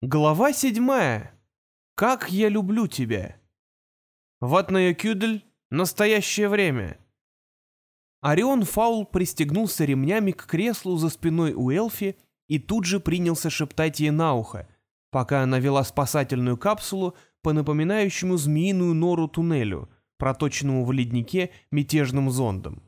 Глава седьмая. Как я люблю тебя. Ватная кюдель. Настоящее время. Орион Фаул пристегнулся ремнями к креслу за спиной у Элфи и тут же принялся шептать ей на ухо, пока она вела спасательную капсулу по напоминающему змеиную нору туннелю, проточенному в леднике мятежным зондом.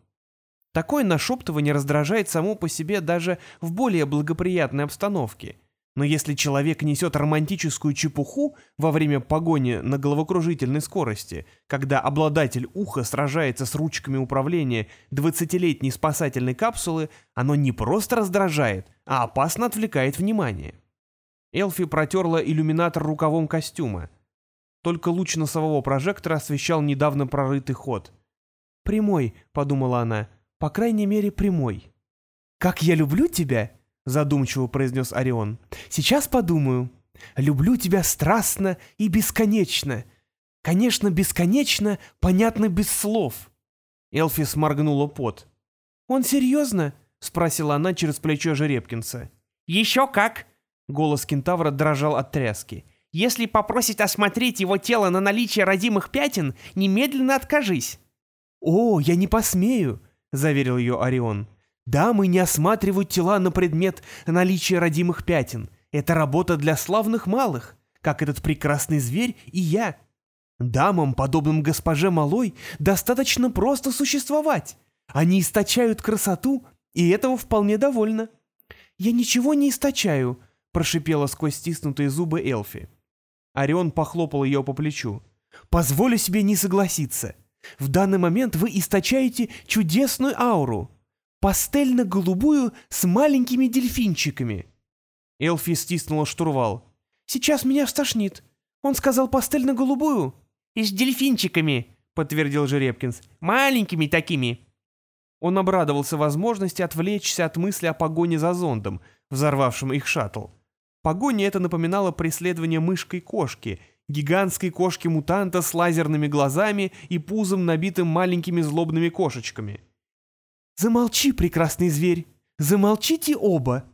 Такое нашептывание раздражает само по себе даже в более благоприятной обстановке — но если человек несет романтическую чепуху во время погони на головокружительной скорости, когда обладатель уха сражается с ручками управления 20-летней спасательной капсулы, оно не просто раздражает, а опасно отвлекает внимание. Элфи протерла иллюминатор рукавом костюма. Только луч носового прожектора освещал недавно прорытый ход. «Прямой», — подумала она, — «по крайней мере, прямой». «Как я люблю тебя!» Задумчиво произнес Орион. «Сейчас подумаю. Люблю тебя страстно и бесконечно. Конечно, бесконечно, понятно без слов». Элфи сморгнула пот. «Он серьезно?» — спросила она через плечо Жеребкинса. «Еще как!» — голос кентавра дрожал от тряски. «Если попросить осмотреть его тело на наличие родимых пятен, немедленно откажись». «О, я не посмею!» — заверил ее Орион. Дамы не осматривают тела на предмет наличия родимых пятен. Это работа для славных малых, как этот прекрасный зверь и я. Дамам, подобным госпоже Малой, достаточно просто существовать. Они источают красоту, и этого вполне довольно. «Я ничего не источаю», — прошипела сквозь стиснутые зубы Элфи. Орион похлопал ее по плечу. «Позволю себе не согласиться. В данный момент вы источаете чудесную ауру пастельно-голубую с маленькими дельфинчиками. Элфи стиснула штурвал. «Сейчас меня стошнит. Он сказал пастельно-голубую?» «И с дельфинчиками», — подтвердил Жеребкинс. «Маленькими такими». Он обрадовался возможности отвлечься от мысли о погоне за зондом, взорвавшим их шаттл. Погоня это напоминала преследование мышкой кошки, гигантской кошки-мутанта с лазерными глазами и пузом, набитым маленькими злобными кошечками. «Замолчи, прекрасный зверь! Замолчите оба!»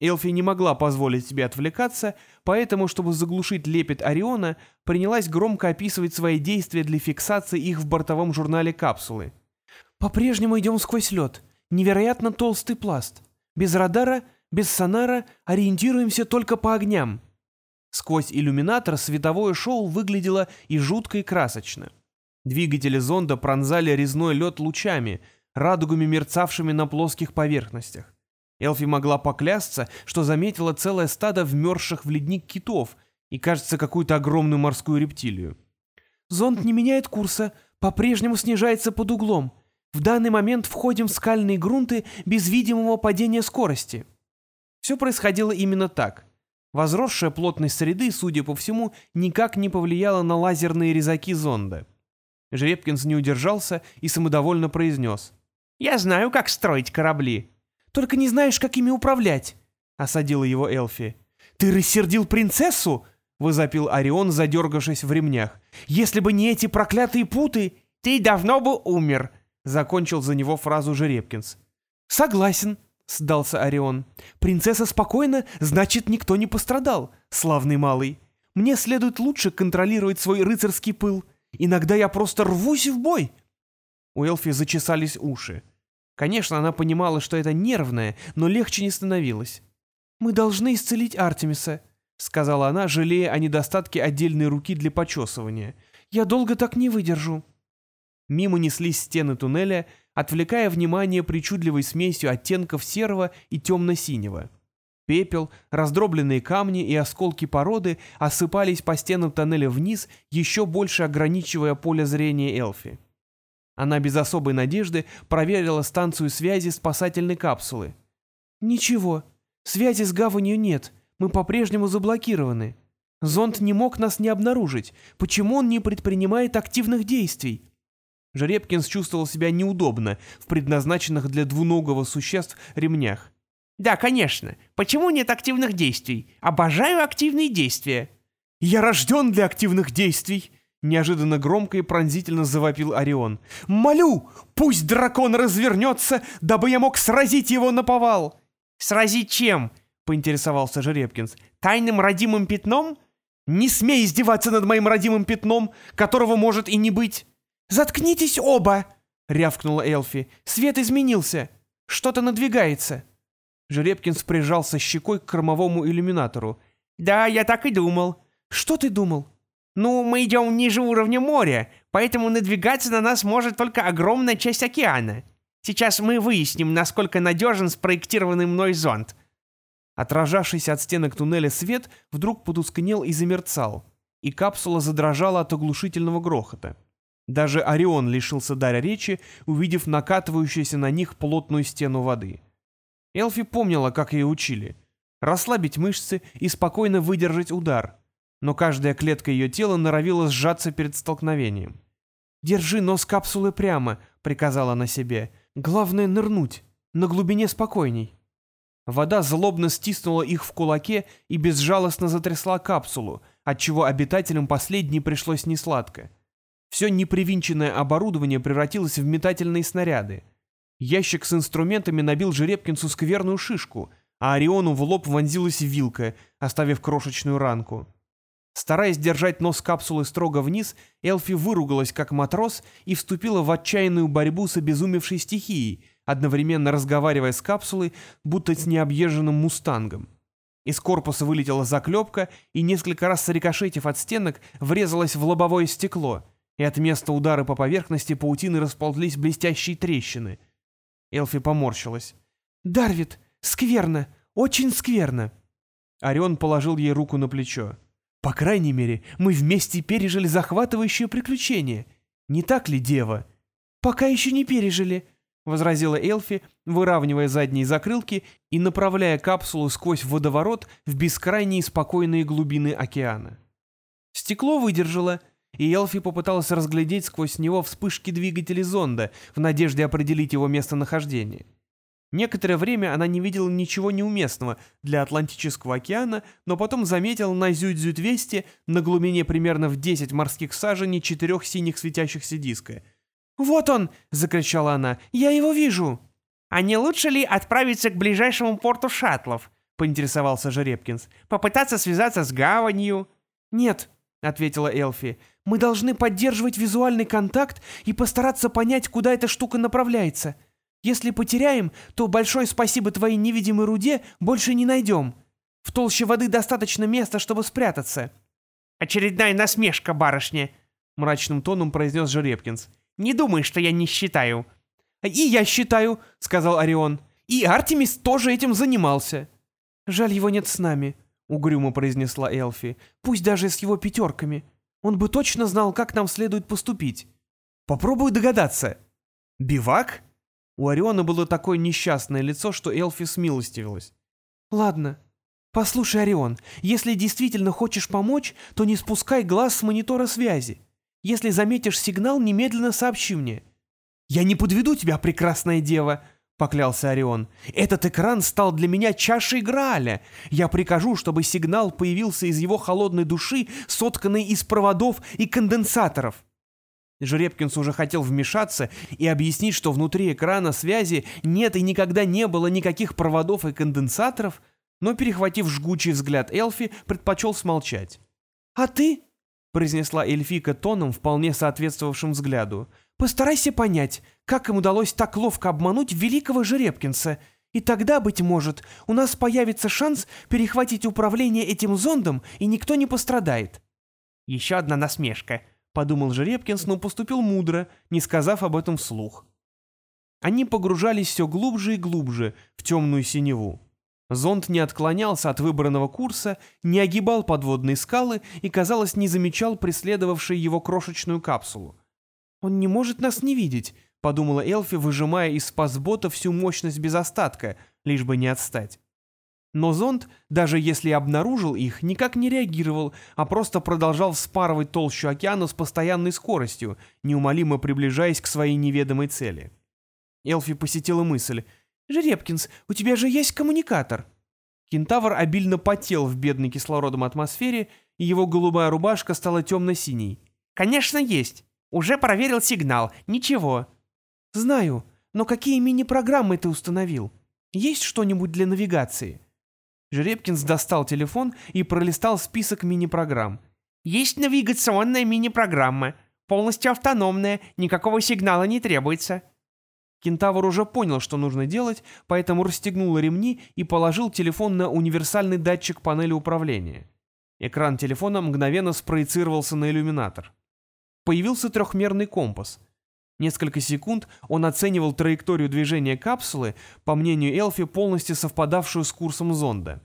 Элфи не могла позволить себе отвлекаться, поэтому, чтобы заглушить лепет Ориона, принялась громко описывать свои действия для фиксации их в бортовом журнале капсулы. «По-прежнему идем сквозь лед. Невероятно толстый пласт. Без радара, без сонара, ориентируемся только по огням». Сквозь иллюминатор световое шоу выглядело и жутко, и красочно. Двигатели зонда пронзали резной лед лучами — радугами мерцавшими на плоских поверхностях. Элфи могла поклясться, что заметила целое стадо вмерзших в ледник китов и, кажется, какую-то огромную морскую рептилию. «Зонд не меняет курса, по-прежнему снижается под углом. В данный момент входим в скальные грунты без видимого падения скорости». Все происходило именно так. Возросшая плотность среды, судя по всему, никак не повлияла на лазерные резаки зонда. Жеребкинс не удержался и самодовольно произнес. Я знаю, как строить корабли. Только не знаешь, как ими управлять, — осадила его Элфи. Ты рассердил принцессу? — возопил Орион, задергавшись в ремнях. Если бы не эти проклятые путы... Ты давно бы умер, — закончил за него фразу Жеребкинс. Согласен, — сдался Орион. «Принцесса спокойна, значит, никто не пострадал, славный малый. Мне следует лучше контролировать свой рыцарский пыл. Иногда я просто рвусь в бой». У Элфи зачесались уши. Конечно, она понимала, что это нервное, но легче не становилось. «Мы должны исцелить Артемиса», — сказала она, жалея о недостатке отдельной руки для почесывания. «Я долго так не выдержу». Мимо неслись стены туннеля, отвлекая внимание причудливой смесью оттенков серого и темно-синего. Пепел, раздробленные камни и осколки породы осыпались по стенам тоннеля вниз, еще больше ограничивая поле зрения Элфи. Она без особой надежды проверила станцию связи спасательной капсулы. «Ничего, связи с гаванью нет, мы по-прежнему заблокированы. Зонд не мог нас не обнаружить. Почему он не предпринимает активных действий?» Жеребкинс чувствовал себя неудобно в предназначенных для двуногого существ ремнях. «Да, конечно. Почему нет активных действий? Обожаю активные действия». «Я рожден для активных действий!» Неожиданно громко и пронзительно завопил Орион. «Молю! Пусть дракон развернется, дабы я мог сразить его на повал!» «Сразить чем? — поинтересовался Жеребкинс. «Тайным родимым пятном?» «Не смей издеваться над моим родимым пятном, которого может и не быть!» «Заткнитесь оба!» — рявкнула Элфи. «Свет изменился! Что-то надвигается!» Жеребкинс прижался щекой к кормовому иллюминатору. «Да, я так и думал». «Что ты думал?» «Ну, мы идем ниже уровня моря, поэтому надвигаться на нас может только огромная часть океана. Сейчас мы выясним, насколько надежен спроектированный мной зонд». Отражавшийся от стенок туннеля свет вдруг потускнел и замерцал, и капсула задрожала от оглушительного грохота. Даже Орион лишился дара речи, увидев накатывающуюся на них плотную стену воды. Элфи помнила, как ее учили. Расслабить мышцы и спокойно выдержать удар. Но каждая клетка ее тела норовила сжаться перед столкновением. «Держи нос капсулы прямо», — приказала она себе. «Главное нырнуть. На глубине спокойней». Вода злобно стиснула их в кулаке и безжалостно затрясла капсулу, отчего обитателям последней пришлось несладко. Все непривинченное оборудование превратилось в метательные снаряды. Ящик с инструментами набил Жеребкинцу скверную шишку, а Ориону в лоб вонзилась вилка, оставив крошечную ранку. Стараясь держать нос капсулы строго вниз, Элфи выругалась как матрос и вступила в отчаянную борьбу с обезумевшей стихией, одновременно разговаривая с капсулой, будто с необъезженным мустангом. Из корпуса вылетела заклепка и, несколько раз сорикошетив от стенок, врезалась в лобовое стекло — и от места удара по поверхности паутины расползлись блестящие трещины. Элфи поморщилась. «Дарвит, скверно, очень скверно!» Орион положил ей руку на плечо. «По крайней мере, мы вместе пережили захватывающее приключение. Не так ли, дева?» «Пока еще не пережили», — возразила Элфи, выравнивая задние закрылки и направляя капсулу сквозь водоворот в бескрайние спокойные глубины океана. Стекло выдержало — и Элфи попыталась разглядеть сквозь него вспышки двигателей зонда в надежде определить его местонахождение. Некоторое время она не видела ничего неуместного для Атлантического океана, но потом заметила на Зюдзю-200 на глубине примерно в 10 морских саженей четырех синих светящихся диска. «Вот он!» — закричала она. «Я его вижу!» «А не лучше ли отправиться к ближайшему порту шаттлов?» — поинтересовался Жеребкинс. «Попытаться связаться с гаванью?» «Нет», — ответила Элфи. Мы должны поддерживать визуальный контакт и постараться понять, куда эта штука направляется. Если потеряем, то большое спасибо твоей невидимой руде больше не найдем. В толще воды достаточно места, чтобы спрятаться». «Очередная насмешка, барышня», — мрачным тоном произнес Жеребкинс. «Не думай, что я не считаю». «И я считаю», — сказал Орион. «И Артемис тоже этим занимался». «Жаль, его нет с нами», — угрюмо произнесла Элфи. «Пусть даже с его пятерками. Он бы точно знал, как нам следует поступить. Попробую догадаться. Бивак? У Ориона было такое несчастное лицо, что Элфи смилостивилась. Ладно. Послушай, Орион, если действительно хочешь помочь, то не спускай глаз с монитора связи. Если заметишь сигнал, немедленно сообщи мне. Я не подведу тебя, прекрасная дева, — поклялся Орион. «Этот экран стал для меня чашей Грааля. Я прикажу, чтобы сигнал появился из его холодной души, сотканной из проводов и конденсаторов». Жеребкинс уже хотел вмешаться и объяснить, что внутри экрана связи нет и никогда не было никаких проводов и конденсаторов, но, перехватив жгучий взгляд Элфи, предпочел смолчать. «А ты?» — произнесла Эльфика тоном, вполне соответствовавшим взгляду — Постарайся понять, как им удалось так ловко обмануть великого Жеребкинса, и тогда, быть может, у нас появится шанс перехватить управление этим зондом, и никто не пострадает». «Еще одна насмешка», — подумал Жеребкинс, но поступил мудро, не сказав об этом вслух. Они погружались все глубже и глубже в темную синеву. Зонд не отклонялся от выбранного курса, не огибал подводные скалы и, казалось, не замечал преследовавшей его крошечную капсулу. «Он не может нас не видеть», — подумала Элфи, выжимая из спасбота всю мощность без остатка, лишь бы не отстать. Но зонд, даже если обнаружил их, никак не реагировал, а просто продолжал вспарывать толщу океана с постоянной скоростью, неумолимо приближаясь к своей неведомой цели. Элфи посетила мысль. «Жеребкинс, у тебя же есть коммуникатор!» Кентавр обильно потел в бедной кислородом атмосфере, и его голубая рубашка стала темно-синей. «Конечно есть. Уже проверил сигнал. Ничего. Знаю, но какие мини-программы ты установил? Есть что-нибудь для навигации? Жеребкинс достал телефон и пролистал список мини-программ. «Есть навигационная мини-программа. Полностью автономная, никакого сигнала не требуется». Кентавр уже понял, что нужно делать, поэтому расстегнул ремни и положил телефон на универсальный датчик панели управления. Экран телефона мгновенно спроецировался на иллюминатор. Появился трехмерный компас. Несколько секунд он оценивал траекторию движения капсулы, по мнению Элфи, полностью совпадавшую с курсом зонда.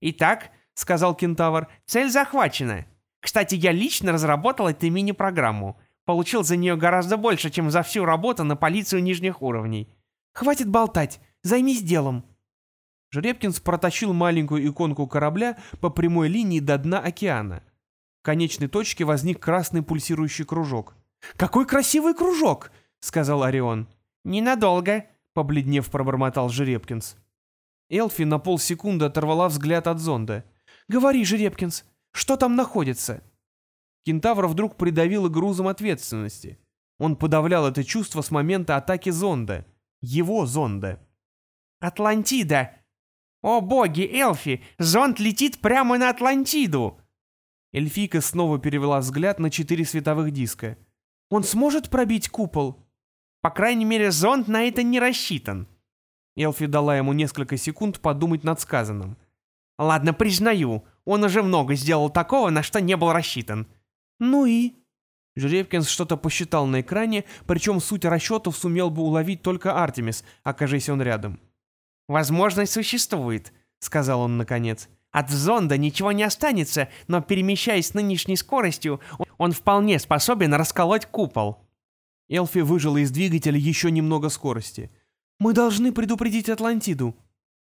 «Итак», — сказал кентавр, — «цель захвачена. Кстати, я лично разработал эту мини-программу. Получил за нее гораздо больше, чем за всю работу на полицию нижних уровней. Хватит болтать, займись делом». Жеребкинс протащил маленькую иконку корабля по прямой линии до дна океана. В конечной точке возник красный пульсирующий кружок. «Какой красивый кружок!» — сказал Орион. «Ненадолго», — побледнев пробормотал Жеребкинс. Элфи на полсекунды оторвала взгляд от зонда. «Говори, Жеребкинс, что там находится?» Кентавра вдруг придавило грузом ответственности. Он подавлял это чувство с момента атаки зонда. Его зонда. «Атлантида! О боги, Элфи! Зонд летит прямо на Атлантиду!» Эльфийка снова перевела взгляд на четыре световых диска. «Он сможет пробить купол?» «По крайней мере, зонд на это не рассчитан». Элфи дала ему несколько секунд подумать над сказанным. «Ладно, признаю, он уже много сделал такого, на что не был рассчитан. «Ну и?» Жеребкинс что-то посчитал на экране, причем суть расчетов сумел бы уловить только Артемис, окажись он рядом. «Возможность существует», — сказал он наконец. «От зонда ничего не останется, но, перемещаясь с нынешней скоростью, он вполне способен расколоть купол». Элфи выжила из двигателя еще немного скорости. «Мы должны предупредить Атлантиду.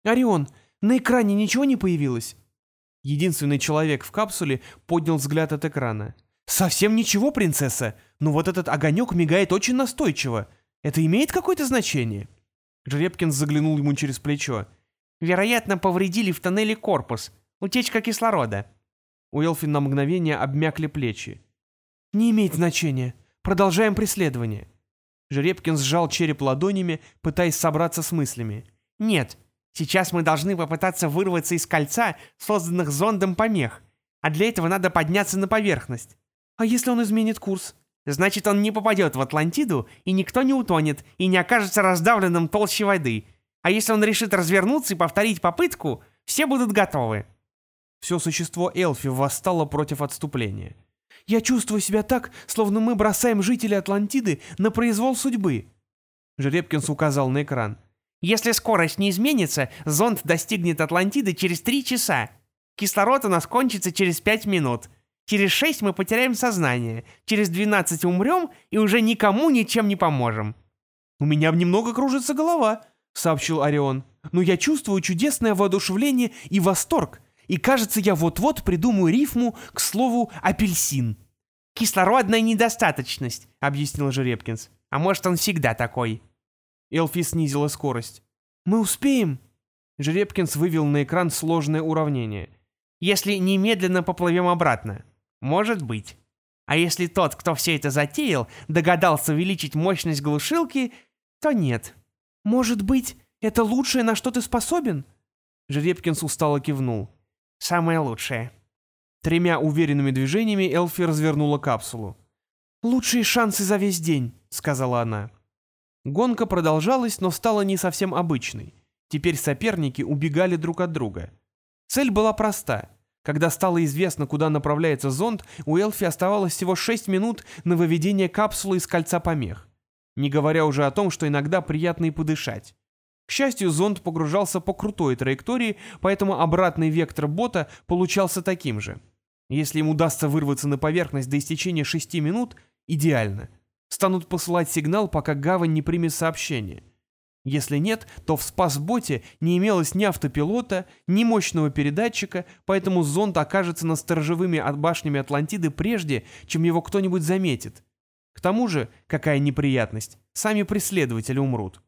Орион, на экране ничего не появилось?» Единственный человек в капсуле поднял взгляд от экрана. «Совсем ничего, принцесса, но вот этот огонек мигает очень настойчиво. Это имеет какое-то значение?» Жеребкин заглянул ему через плечо. «Вероятно, повредили в тоннеле корпус. Утечка кислорода». У Элфи на мгновение обмякли плечи. «Не имеет значения. Продолжаем преследование». Жеребкин сжал череп ладонями, пытаясь собраться с мыслями. «Нет, сейчас мы должны попытаться вырваться из кольца, созданных зондом помех, а для этого надо подняться на поверхность. А если он изменит курс? Значит, он не попадет в Атлантиду, и никто не утонет, и не окажется раздавленным толще воды. А если он решит развернуться и повторить попытку, все будут готовы. Все существо Элфи восстало против отступления. «Я чувствую себя так, словно мы бросаем жителей Атлантиды на произвол судьбы». Жеребкинс указал на экран. «Если скорость не изменится, зонд достигнет Атлантиды через три часа. Кислород у нас кончится через пять минут. Через шесть мы потеряем сознание, через двенадцать умрем и уже никому ничем не поможем». «У меня немного кружится голова», — сообщил Орион. «Но я чувствую чудесное воодушевление и восторг, и кажется, я вот-вот придумаю рифму к слову «апельсин». «Кислородная недостаточность», — объяснил Жеребкинс. «А может, он всегда такой?» Элфи снизила скорость. «Мы успеем?» Жеребкинс вывел на экран сложное уравнение. «Если немедленно поплывем обратно. Может быть. А если тот, кто все это затеял, догадался увеличить мощность глушилки, то нет. Может быть, это лучшее, на что ты способен? Жеребкинс устало кивнул. Самое лучшее. Тремя уверенными движениями Элфи развернула капсулу. «Лучшие шансы за весь день», — сказала она. Гонка продолжалась, но стала не совсем обычной. Теперь соперники убегали друг от друга. Цель была проста когда стало известно, куда направляется зонд, у Элфи оставалось всего 6 минут на выведение капсулы из кольца помех. Не говоря уже о том, что иногда приятно и подышать. К счастью, зонд погружался по крутой траектории, поэтому обратный вектор бота получался таким же. Если им удастся вырваться на поверхность до истечения 6 минут, идеально. Станут посылать сигнал, пока гавань не примет сообщение. Если нет, то в спасботе не имелось ни автопилота, ни мощного передатчика, поэтому зонд окажется над сторожевыми башнями Атлантиды прежде, чем его кто-нибудь заметит. К тому же, какая неприятность, сами преследователи умрут.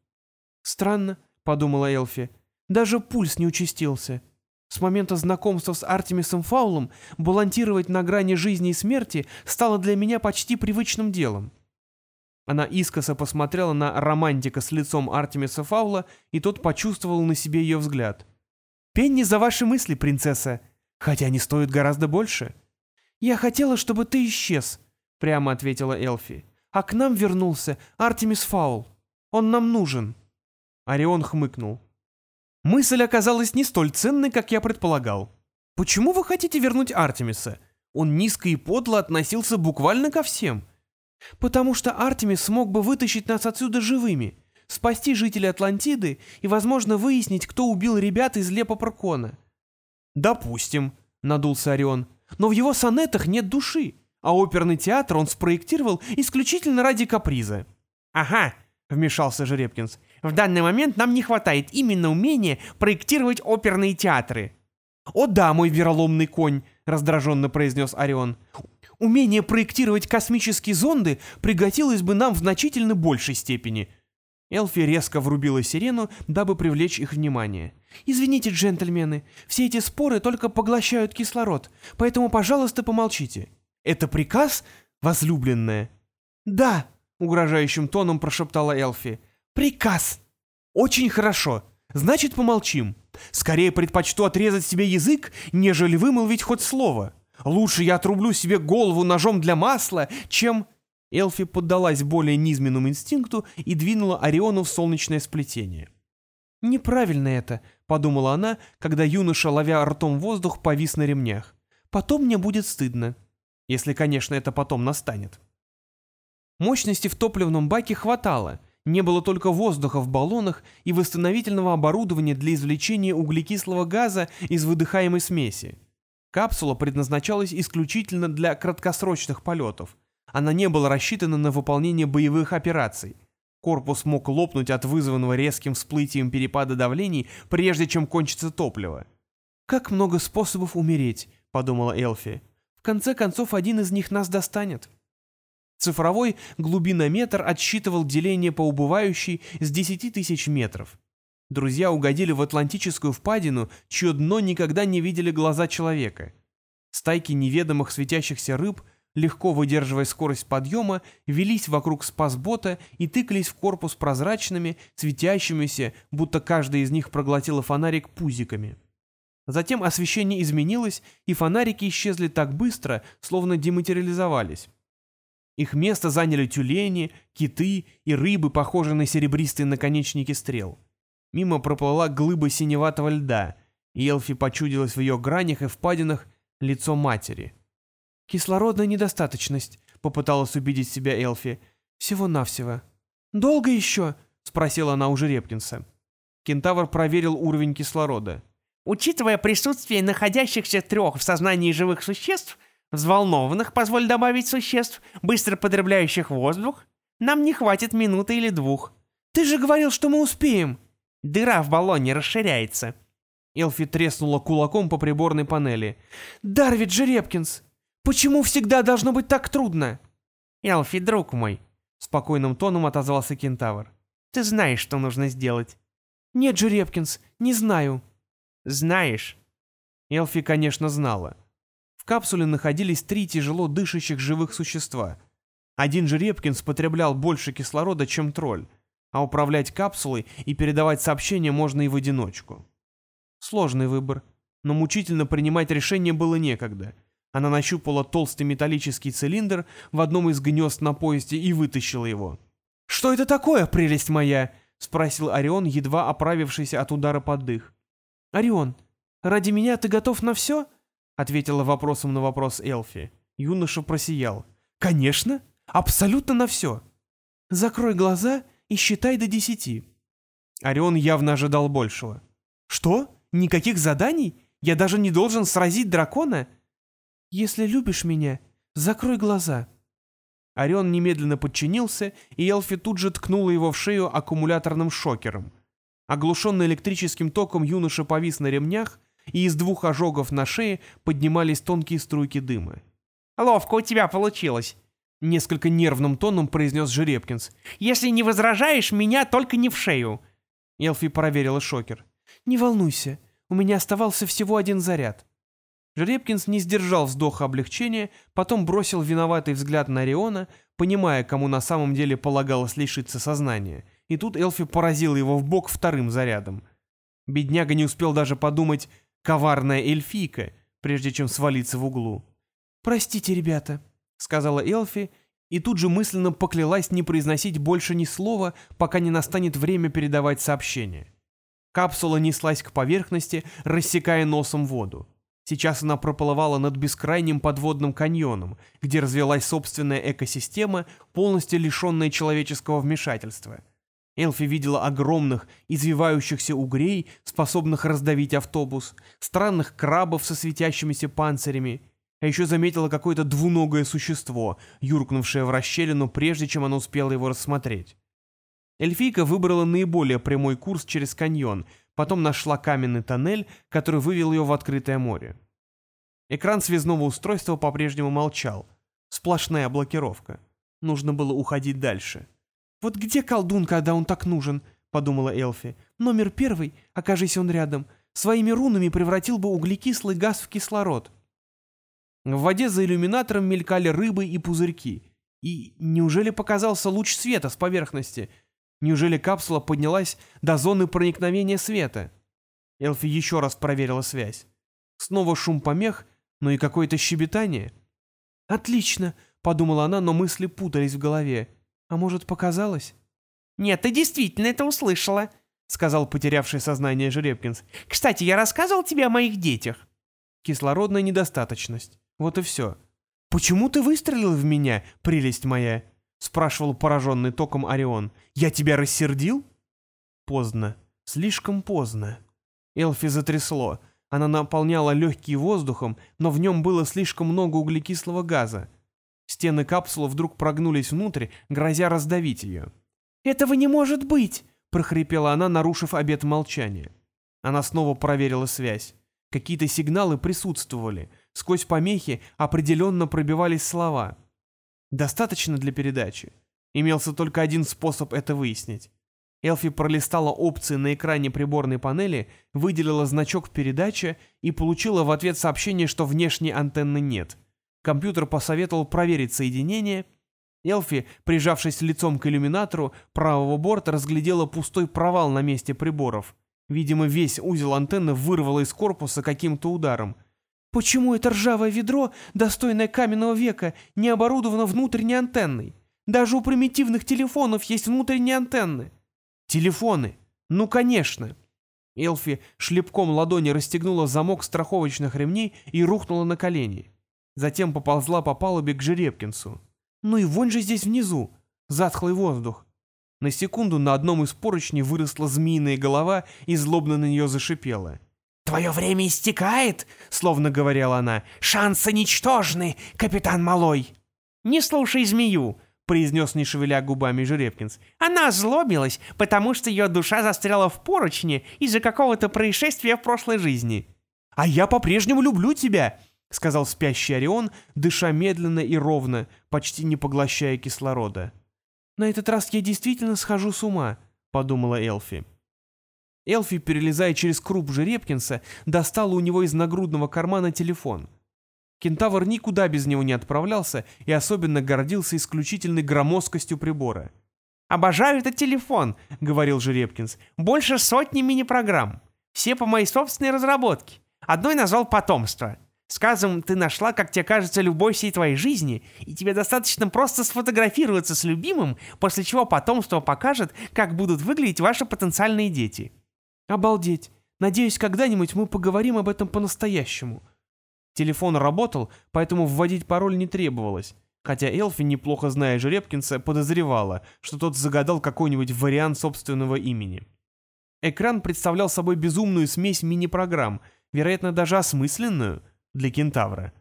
«Странно», — подумала Элфи, — «даже пульс не участился. С момента знакомства с Артемисом Фаулом балансировать на грани жизни и смерти стало для меня почти привычным делом». Она искоса посмотрела на романтика с лицом Артемиса Фаула, и тот почувствовал на себе ее взгляд. Пенни за ваши мысли, принцесса. Хотя они стоят гораздо больше. Я хотела, чтобы ты исчез, прямо ответила Элфи. А к нам вернулся Артемис Фаул. Он нам нужен. Орион хмыкнул. Мысль оказалась не столь ценной, как я предполагал. Почему вы хотите вернуть Артемиса? Он низко и подло относился буквально ко всем. Потому что Артемис смог бы вытащить нас отсюда живыми, спасти жителей Атлантиды и, возможно, выяснить, кто убил ребят из Лепопрокона. «Допустим», — надулся Орион, — «но в его сонетах нет души, а оперный театр он спроектировал исключительно ради каприза». «Ага», — вмешался Жеребкинс, — «в данный момент нам не хватает именно умения проектировать оперные театры». «О да, мой вероломный конь», — раздраженно произнес Орион. «Умение проектировать космические зонды пригодилось бы нам в значительно большей степени». Элфи резко врубила сирену, дабы привлечь их внимание. «Извините, джентльмены, все эти споры только поглощают кислород, поэтому, пожалуйста, помолчите». «Это приказ, возлюбленная?» «Да», — угрожающим тоном прошептала Элфи. «Приказ». «Очень хорошо. Значит, помолчим. Скорее предпочту отрезать себе язык, нежели вымолвить хоть слово. Лучше я отрублю себе голову ножом для масла, чем...» Элфи поддалась более низменному инстинкту и двинула Ориону в солнечное сплетение. «Неправильно это», — подумала она, когда юноша, ловя ртом воздух, повис на ремнях. «Потом мне будет стыдно. Если, конечно, это потом настанет». Мощности в топливном баке хватало, не было только воздуха в баллонах и восстановительного оборудования для извлечения углекислого газа из выдыхаемой смеси. Капсула предназначалась исключительно для краткосрочных полетов — она не была рассчитана на выполнение боевых операций. Корпус мог лопнуть от вызванного резким всплытием перепада давлений, прежде чем кончится топливо. «Как много способов умереть», — подумала Элфи. «В конце концов, один из них нас достанет». Цифровой глубинометр отсчитывал деление по убывающей с 10 тысяч метров. Друзья угодили в Атлантическую впадину, чье дно никогда не видели глаза человека. Стайки неведомых светящихся рыб легко выдерживая скорость подъема, велись вокруг спасбота и тыкались в корпус прозрачными, светящимися, будто каждая из них проглотила фонарик пузиками. Затем освещение изменилось, и фонарики исчезли так быстро, словно дематериализовались. Их место заняли тюлени, киты и рыбы, похожие на серебристые наконечники стрел. Мимо проплыла глыба синеватого льда, и Элфи почудилась в ее гранях и впадинах лицо матери — «Кислородная недостаточность», — попыталась убедить себя Элфи. «Всего-навсего». «Долго еще?» — спросила она у Жеребкинса. Кентавр проверил уровень кислорода. «Учитывая присутствие находящихся трех в сознании живых существ, взволнованных, позволь добавить существ, быстро потребляющих воздух, нам не хватит минуты или двух». «Ты же говорил, что мы успеем!» «Дыра в баллоне расширяется». Элфи треснула кулаком по приборной панели. «Дарвид Жеребкинс, Почему всегда должно быть так трудно?» «Элфи, друг мой», — спокойным тоном отозвался кентавр. «Ты знаешь, что нужно сделать». «Нет, Жеребкинс, не знаю». «Знаешь». Элфи, конечно, знала. В капсуле находились три тяжело дышащих живых существа. Один Жеребкинс потреблял больше кислорода, чем тролль, а управлять капсулой и передавать сообщения можно и в одиночку. Сложный выбор, но мучительно принимать решение было некогда — она нащупала толстый металлический цилиндр в одном из гнезд на поезде и вытащила его. «Что это такое, прелесть моя?» — спросил Орион, едва оправившийся от удара под дых. «Орион, ради меня ты готов на все?» — ответила вопросом на вопрос Элфи. Юноша просиял. «Конечно! Абсолютно на все!» «Закрой глаза и считай до десяти». Орион явно ожидал большего. «Что? Никаких заданий? Я даже не должен сразить дракона?» «Если любишь меня, закрой глаза». Орион немедленно подчинился, и Элфи тут же ткнула его в шею аккумуляторным шокером. Оглушенный электрическим током юноша повис на ремнях, и из двух ожогов на шее поднимались тонкие струйки дыма. «Ловко у тебя получилось», — несколько нервным тоном произнес Жеребкинс. «Если не возражаешь, меня только не в шею». Элфи проверила шокер. «Не волнуйся, у меня оставался всего один заряд». Жеребкинс не сдержал вздоха облегчения, потом бросил виноватый взгляд на Ориона, понимая, кому на самом деле полагалось лишиться сознания, и тут Элфи поразила его в бок вторым зарядом. Бедняга не успел даже подумать «коварная эльфийка», прежде чем свалиться в углу. «Простите, ребята», — сказала Элфи, и тут же мысленно поклялась не произносить больше ни слова, пока не настанет время передавать сообщение. Капсула неслась к поверхности, рассекая носом воду. Сейчас она проплывала над бескрайним подводным каньоном, где развелась собственная экосистема, полностью лишенная человеческого вмешательства. Элфи видела огромных, извивающихся угрей, способных раздавить автобус, странных крабов со светящимися панцирями, а еще заметила какое-то двуногое существо, юркнувшее в расщелину, прежде чем она успела его рассмотреть. Эльфийка выбрала наиболее прямой курс через каньон, потом нашла каменный тоннель, который вывел ее в открытое море. Экран связного устройства по-прежнему молчал. Сплошная блокировка. Нужно было уходить дальше. «Вот где колдун, когда он так нужен?» — подумала Элфи. «Номер первый, окажись он рядом, своими рунами превратил бы углекислый газ в кислород». В воде за иллюминатором мелькали рыбы и пузырьки. И неужели показался луч света с поверхности? Неужели капсула поднялась до зоны проникновения света? Элфи еще раз проверила связь. Снова шум помех, но и какое-то щебетание. «Отлично!» — подумала она, но мысли путались в голове. «А может, показалось?» «Нет, ты действительно это услышала», — сказал потерявший сознание Жеребкинс. «Кстати, я рассказывал тебе о моих детях». Кислородная недостаточность. Вот и все. «Почему ты выстрелил в меня, прелесть моя?» — спрашивал пораженный током Орион. «Я тебя рассердил?» Поздно. Слишком поздно. Элфи затрясло. Она наполняла легкие воздухом, но в нем было слишком много углекислого газа. Стены капсулы вдруг прогнулись внутрь, грозя раздавить ее. «Этого не может быть!» — прохрипела она, нарушив обет молчания. Она снова проверила связь. Какие-то сигналы присутствовали — Сквозь помехи определенно пробивались слова. Достаточно для передачи. Имелся только один способ это выяснить. Элфи пролистала опции на экране приборной панели, выделила значок передачи и получила в ответ сообщение, что внешней антенны нет. Компьютер посоветовал проверить соединение. Элфи, прижавшись лицом к иллюминатору, правого борта разглядела пустой провал на месте приборов. Видимо, весь узел антенны вырвало из корпуса каким-то ударом. Почему это ржавое ведро, достойное каменного века, не оборудовано внутренней антенной? Даже у примитивных телефонов есть внутренние антенны. Телефоны? Ну, конечно. Элфи шлепком ладони расстегнула замок страховочных ремней и рухнула на колени. Затем поползла по палубе к Жеребкинсу. Ну и вон же здесь внизу. Затхлый воздух. На секунду на одном из поручней выросла змеиная голова и злобно на нее зашипела. «Твое время истекает», — словно говорила она. «Шансы ничтожны, капитан Малой». «Не слушай змею», — произнес, не шевеля губами Жеребкинс. «Она злобилась, потому что ее душа застряла в поручне из-за какого-то происшествия в прошлой жизни». «А я по-прежнему люблю тебя», — сказал спящий Орион, дыша медленно и ровно, почти не поглощая кислорода. «На этот раз я действительно схожу с ума», — подумала Элфи. Элфи, перелезая через круп Жеребкинса, достала у него из нагрудного кармана телефон. Кентавр никуда без него не отправлялся и особенно гордился исключительной громоздкостью прибора. «Обожаю этот телефон», — говорил Жеребкинс. «Больше сотни мини-программ. Все по моей собственной разработке. Одной назвал «Потомство». Сказом ты нашла, как тебе кажется, любовь всей твоей жизни, и тебе достаточно просто сфотографироваться с любимым, после чего потомство покажет, как будут выглядеть ваши потенциальные дети». Обалдеть. Надеюсь, когда-нибудь мы поговорим об этом по-настоящему. Телефон работал, поэтому вводить пароль не требовалось. Хотя Элфи, неплохо зная Жеребкинса, подозревала, что тот загадал какой-нибудь вариант собственного имени. Экран представлял собой безумную смесь мини-программ, вероятно, даже осмысленную для кентавра.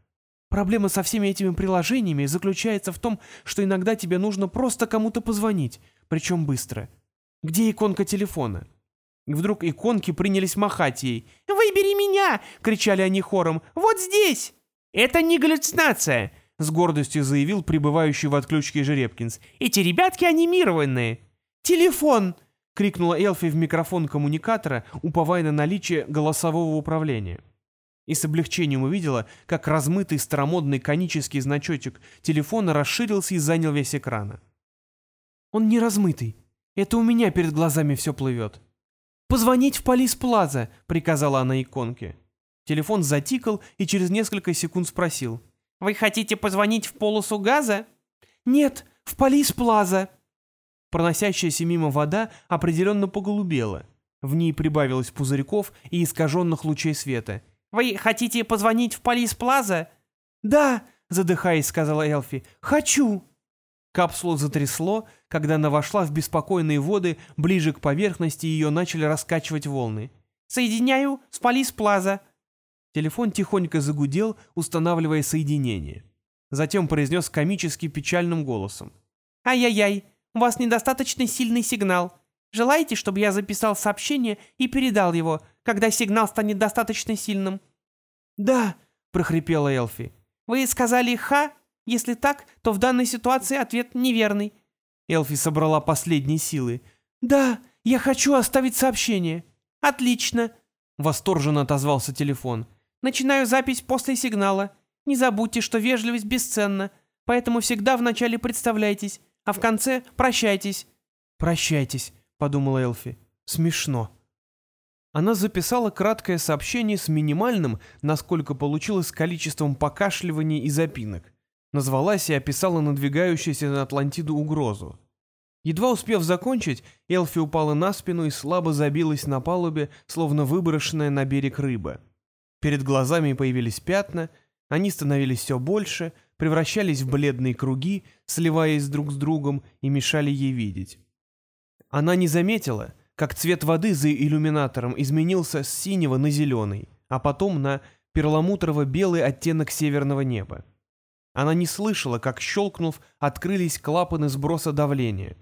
Проблема со всеми этими приложениями заключается в том, что иногда тебе нужно просто кому-то позвонить, причем быстро. Где иконка телефона? И вдруг иконки принялись махать ей. «Выбери меня!» — кричали они хором. «Вот здесь!» «Это не галлюцинация!» — с гордостью заявил пребывающий в отключке Жеребкинс. «Эти ребятки анимированные!» «Телефон!» — крикнула Элфи в микрофон коммуникатора, уповая на наличие голосового управления. И с облегчением увидела, как размытый старомодный конический значочек телефона расширился и занял весь экран. «Он не размытый. Это у меня перед глазами все плывет». «Позвонить в Полис Плаза», — приказала она иконке. Телефон затикал и через несколько секунд спросил. «Вы хотите позвонить в полосу газа?» «Нет, в Полис Плаза». Проносящаяся мимо вода определенно поголубела. В ней прибавилось пузырьков и искаженных лучей света. «Вы хотите позвонить в Полис Плаза?» «Да», — задыхаясь, сказала Элфи, — «хочу». Капсулу затрясло, когда она вошла в беспокойные воды, ближе к поверхности ее начали раскачивать волны. «Соединяю с Полис Плаза». Телефон тихонько загудел, устанавливая соединение. Затем произнес комически печальным голосом. «Ай-яй-яй, у вас недостаточно сильный сигнал. Желаете, чтобы я записал сообщение и передал его, когда сигнал станет достаточно сильным?» «Да», — прохрипела Элфи. «Вы сказали «ха»? Если так, то в данной ситуации ответ неверный». Элфи собрала последние силы. «Да, я хочу оставить сообщение». «Отлично», — восторженно отозвался телефон. «Начинаю запись после сигнала. Не забудьте, что вежливость бесценна, поэтому всегда вначале представляйтесь, а в конце прощайтесь». «Прощайтесь», — подумала Элфи. «Смешно». Она записала краткое сообщение с минимальным, насколько получилось, количеством покашливаний и запинок. Назвалась и описала надвигающуюся на Атлантиду угрозу. Едва успев закончить, Элфи упала на спину и слабо забилась на палубе, словно выброшенная на берег рыба. Перед глазами появились пятна, они становились все больше, превращались в бледные круги, сливаясь друг с другом и мешали ей видеть. Она не заметила, как цвет воды за иллюминатором изменился с синего на зеленый, а потом на перламутрово-белый оттенок северного неба. Она не слышала, как, щелкнув, открылись клапаны сброса давления.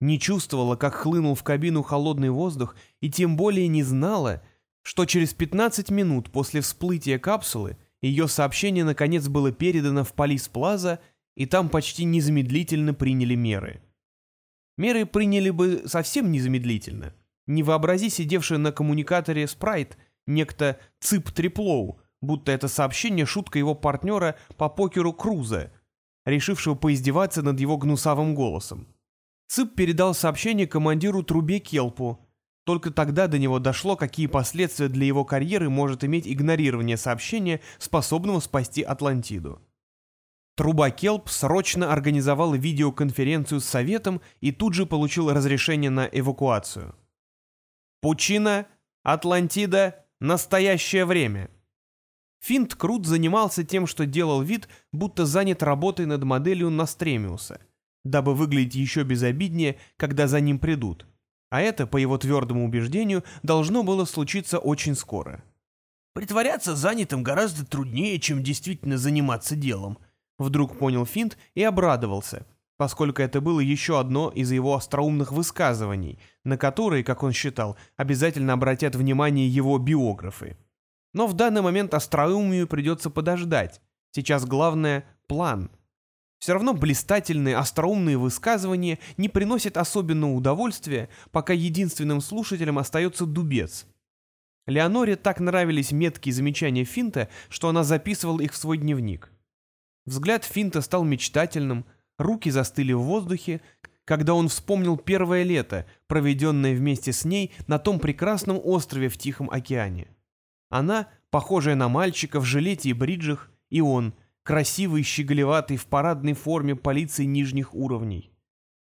Не чувствовала, как хлынул в кабину холодный воздух, и тем более не знала, что через 15 минут после всплытия капсулы ее сообщение наконец было передано в Полис Плаза, и там почти незамедлительно приняли меры. Меры приняли бы совсем незамедлительно. Не вообрази сидевший на коммуникаторе Спрайт, некто Цип Триплоу, будто это сообщение шутка его партнера по покеру Круза, решившего поиздеваться над его гнусавым голосом. Цып передал сообщение командиру Трубе Келпу. Только тогда до него дошло, какие последствия для его карьеры может иметь игнорирование сообщения, способного спасти Атлантиду. Труба Келп срочно организовал видеоконференцию с Советом и тут же получил разрешение на эвакуацию. Пучина, Атлантида, настоящее время. Финт Крут занимался тем, что делал вид, будто занят работой над моделью Настремиуса, дабы выглядеть еще безобиднее, когда за ним придут. А это, по его твердому убеждению, должно было случиться очень скоро. «Притворяться занятым гораздо труднее, чем действительно заниматься делом», вдруг понял Финт и обрадовался, поскольку это было еще одно из его остроумных высказываний, на которые, как он считал, обязательно обратят внимание его биографы. Но в данный момент остроумию придется подождать. Сейчас главное — план. Все равно блистательные, остроумные высказывания не приносят особенного удовольствия, пока единственным слушателем остается дубец. Леоноре так нравились меткие замечания Финта, что она записывала их в свой дневник. Взгляд Финта стал мечтательным, руки застыли в воздухе, когда он вспомнил первое лето, проведенное вместе с ней на том прекрасном острове в Тихом океане. Она, похожая на мальчика в жилете и бриджах, и он, красивый щеголеватый в парадной форме полиции нижних уровней.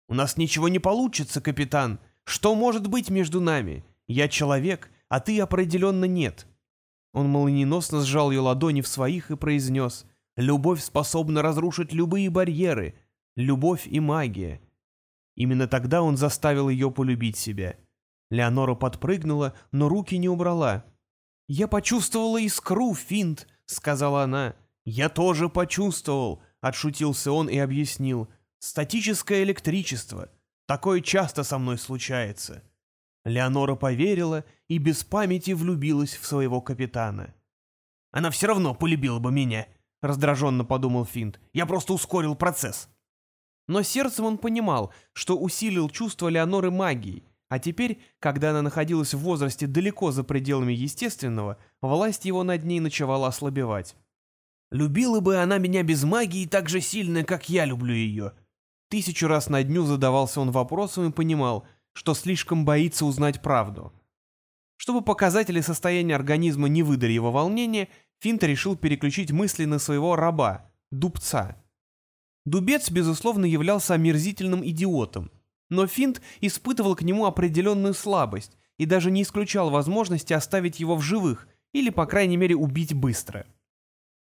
«У нас ничего не получится, капитан. Что может быть между нами? Я человек, а ты определенно нет». Он молниеносно сжал ее ладони в своих и произнес «Любовь способна разрушить любые барьеры. Любовь и магия». Именно тогда он заставил ее полюбить себя. Леонора подпрыгнула, но руки не убрала. «Я почувствовала искру, Финт», — сказала она. «Я тоже почувствовал», — отшутился он и объяснил. «Статическое электричество. Такое часто со мной случается». Леонора поверила и без памяти влюбилась в своего капитана. «Она все равно полюбила бы меня», — раздраженно подумал Финт. «Я просто ускорил процесс». Но сердцем он понимал, что усилил чувство Леоноры магией, а теперь, когда она находилась в возрасте далеко за пределами естественного, власть его над ней начала ослабевать. «Любила бы она меня без магии так же сильно, как я люблю ее». Тысячу раз на дню задавался он вопросом и понимал, что слишком боится узнать правду. Чтобы показатели состояния организма не выдали его волнения, Финт решил переключить мысли на своего раба, дубца. Дубец, безусловно, являлся омерзительным идиотом, но Финт испытывал к нему определенную слабость и даже не исключал возможности оставить его в живых или, по крайней мере, убить быстро.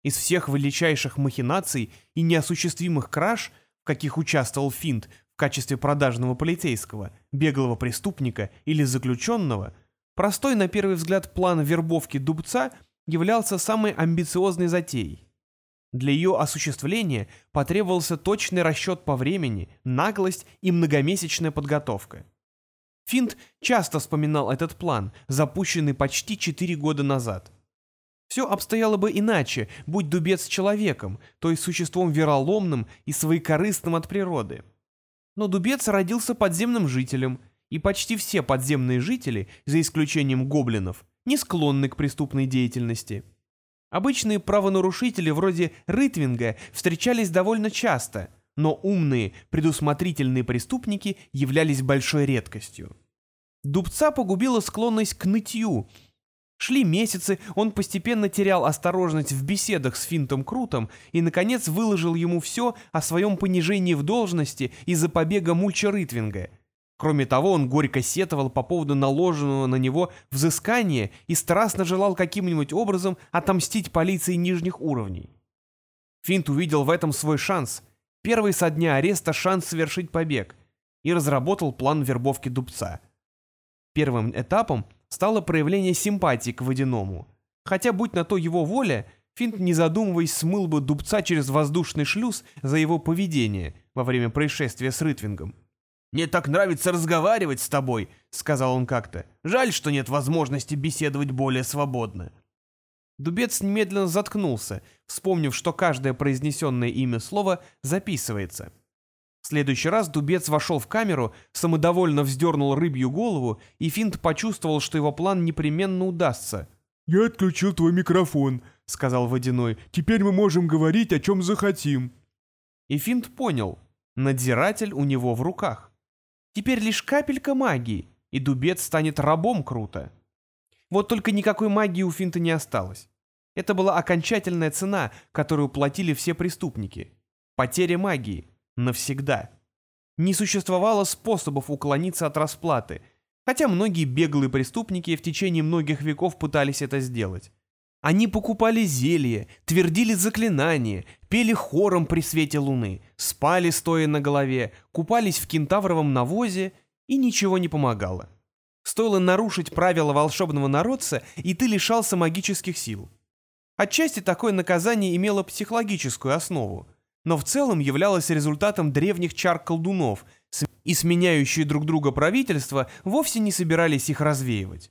Из всех величайших махинаций и неосуществимых краж, в каких участвовал Финт в качестве продажного полицейского, беглого преступника или заключенного, простой на первый взгляд план вербовки дубца являлся самой амбициозной затеей. Для ее осуществления потребовался точный расчет по времени, наглость и многомесячная подготовка. Финт часто вспоминал этот план, запущенный почти четыре года назад. Все обстояло бы иначе, будь Дубец человеком, то есть существом вероломным и своекорыстным от природы. Но Дубец родился подземным жителем, и почти все подземные жители, за исключением гоблинов, не склонны к преступной деятельности – Обычные правонарушители вроде Рытвинга встречались довольно часто, но умные, предусмотрительные преступники являлись большой редкостью. Дубца погубила склонность к нытью. Шли месяцы, он постепенно терял осторожность в беседах с Финтом Крутом и, наконец, выложил ему все о своем понижении в должности из-за побега Мульча Рытвинга — Кроме того, он горько сетовал по поводу наложенного на него взыскания и страстно желал каким-нибудь образом отомстить полиции нижних уровней. Финт увидел в этом свой шанс, первый со дня ареста шанс совершить побег, и разработал план вербовки дубца. Первым этапом стало проявление симпатии к водяному. Хотя, будь на то его воля, Финт, не задумываясь, смыл бы дубца через воздушный шлюз за его поведение во время происшествия с Рытвингом. «Мне так нравится разговаривать с тобой», — сказал он как-то. «Жаль, что нет возможности беседовать более свободно». Дубец немедленно заткнулся, вспомнив, что каждое произнесенное имя слово записывается. В следующий раз Дубец вошел в камеру, самодовольно вздернул рыбью голову, и Финт почувствовал, что его план непременно удастся. «Я отключил твой микрофон», — сказал Водяной. «Теперь мы можем говорить, о чем захотим». И Финт понял. Надзиратель у него в руках. Теперь лишь капелька магии, и дубец станет рабом круто. Вот только никакой магии у Финта не осталось. Это была окончательная цена, которую платили все преступники. Потеря магии. Навсегда. Не существовало способов уклониться от расплаты, хотя многие беглые преступники в течение многих веков пытались это сделать. Они покупали зелья, твердили заклинания, пели хором при свете луны, спали стоя на голове, купались в кентавровом навозе, и ничего не помогало. Стоило нарушить правила волшебного народца, и ты лишался магических сил. Отчасти такое наказание имело психологическую основу, но в целом являлось результатом древних чар колдунов, и сменяющие друг друга правительства вовсе не собирались их развеивать.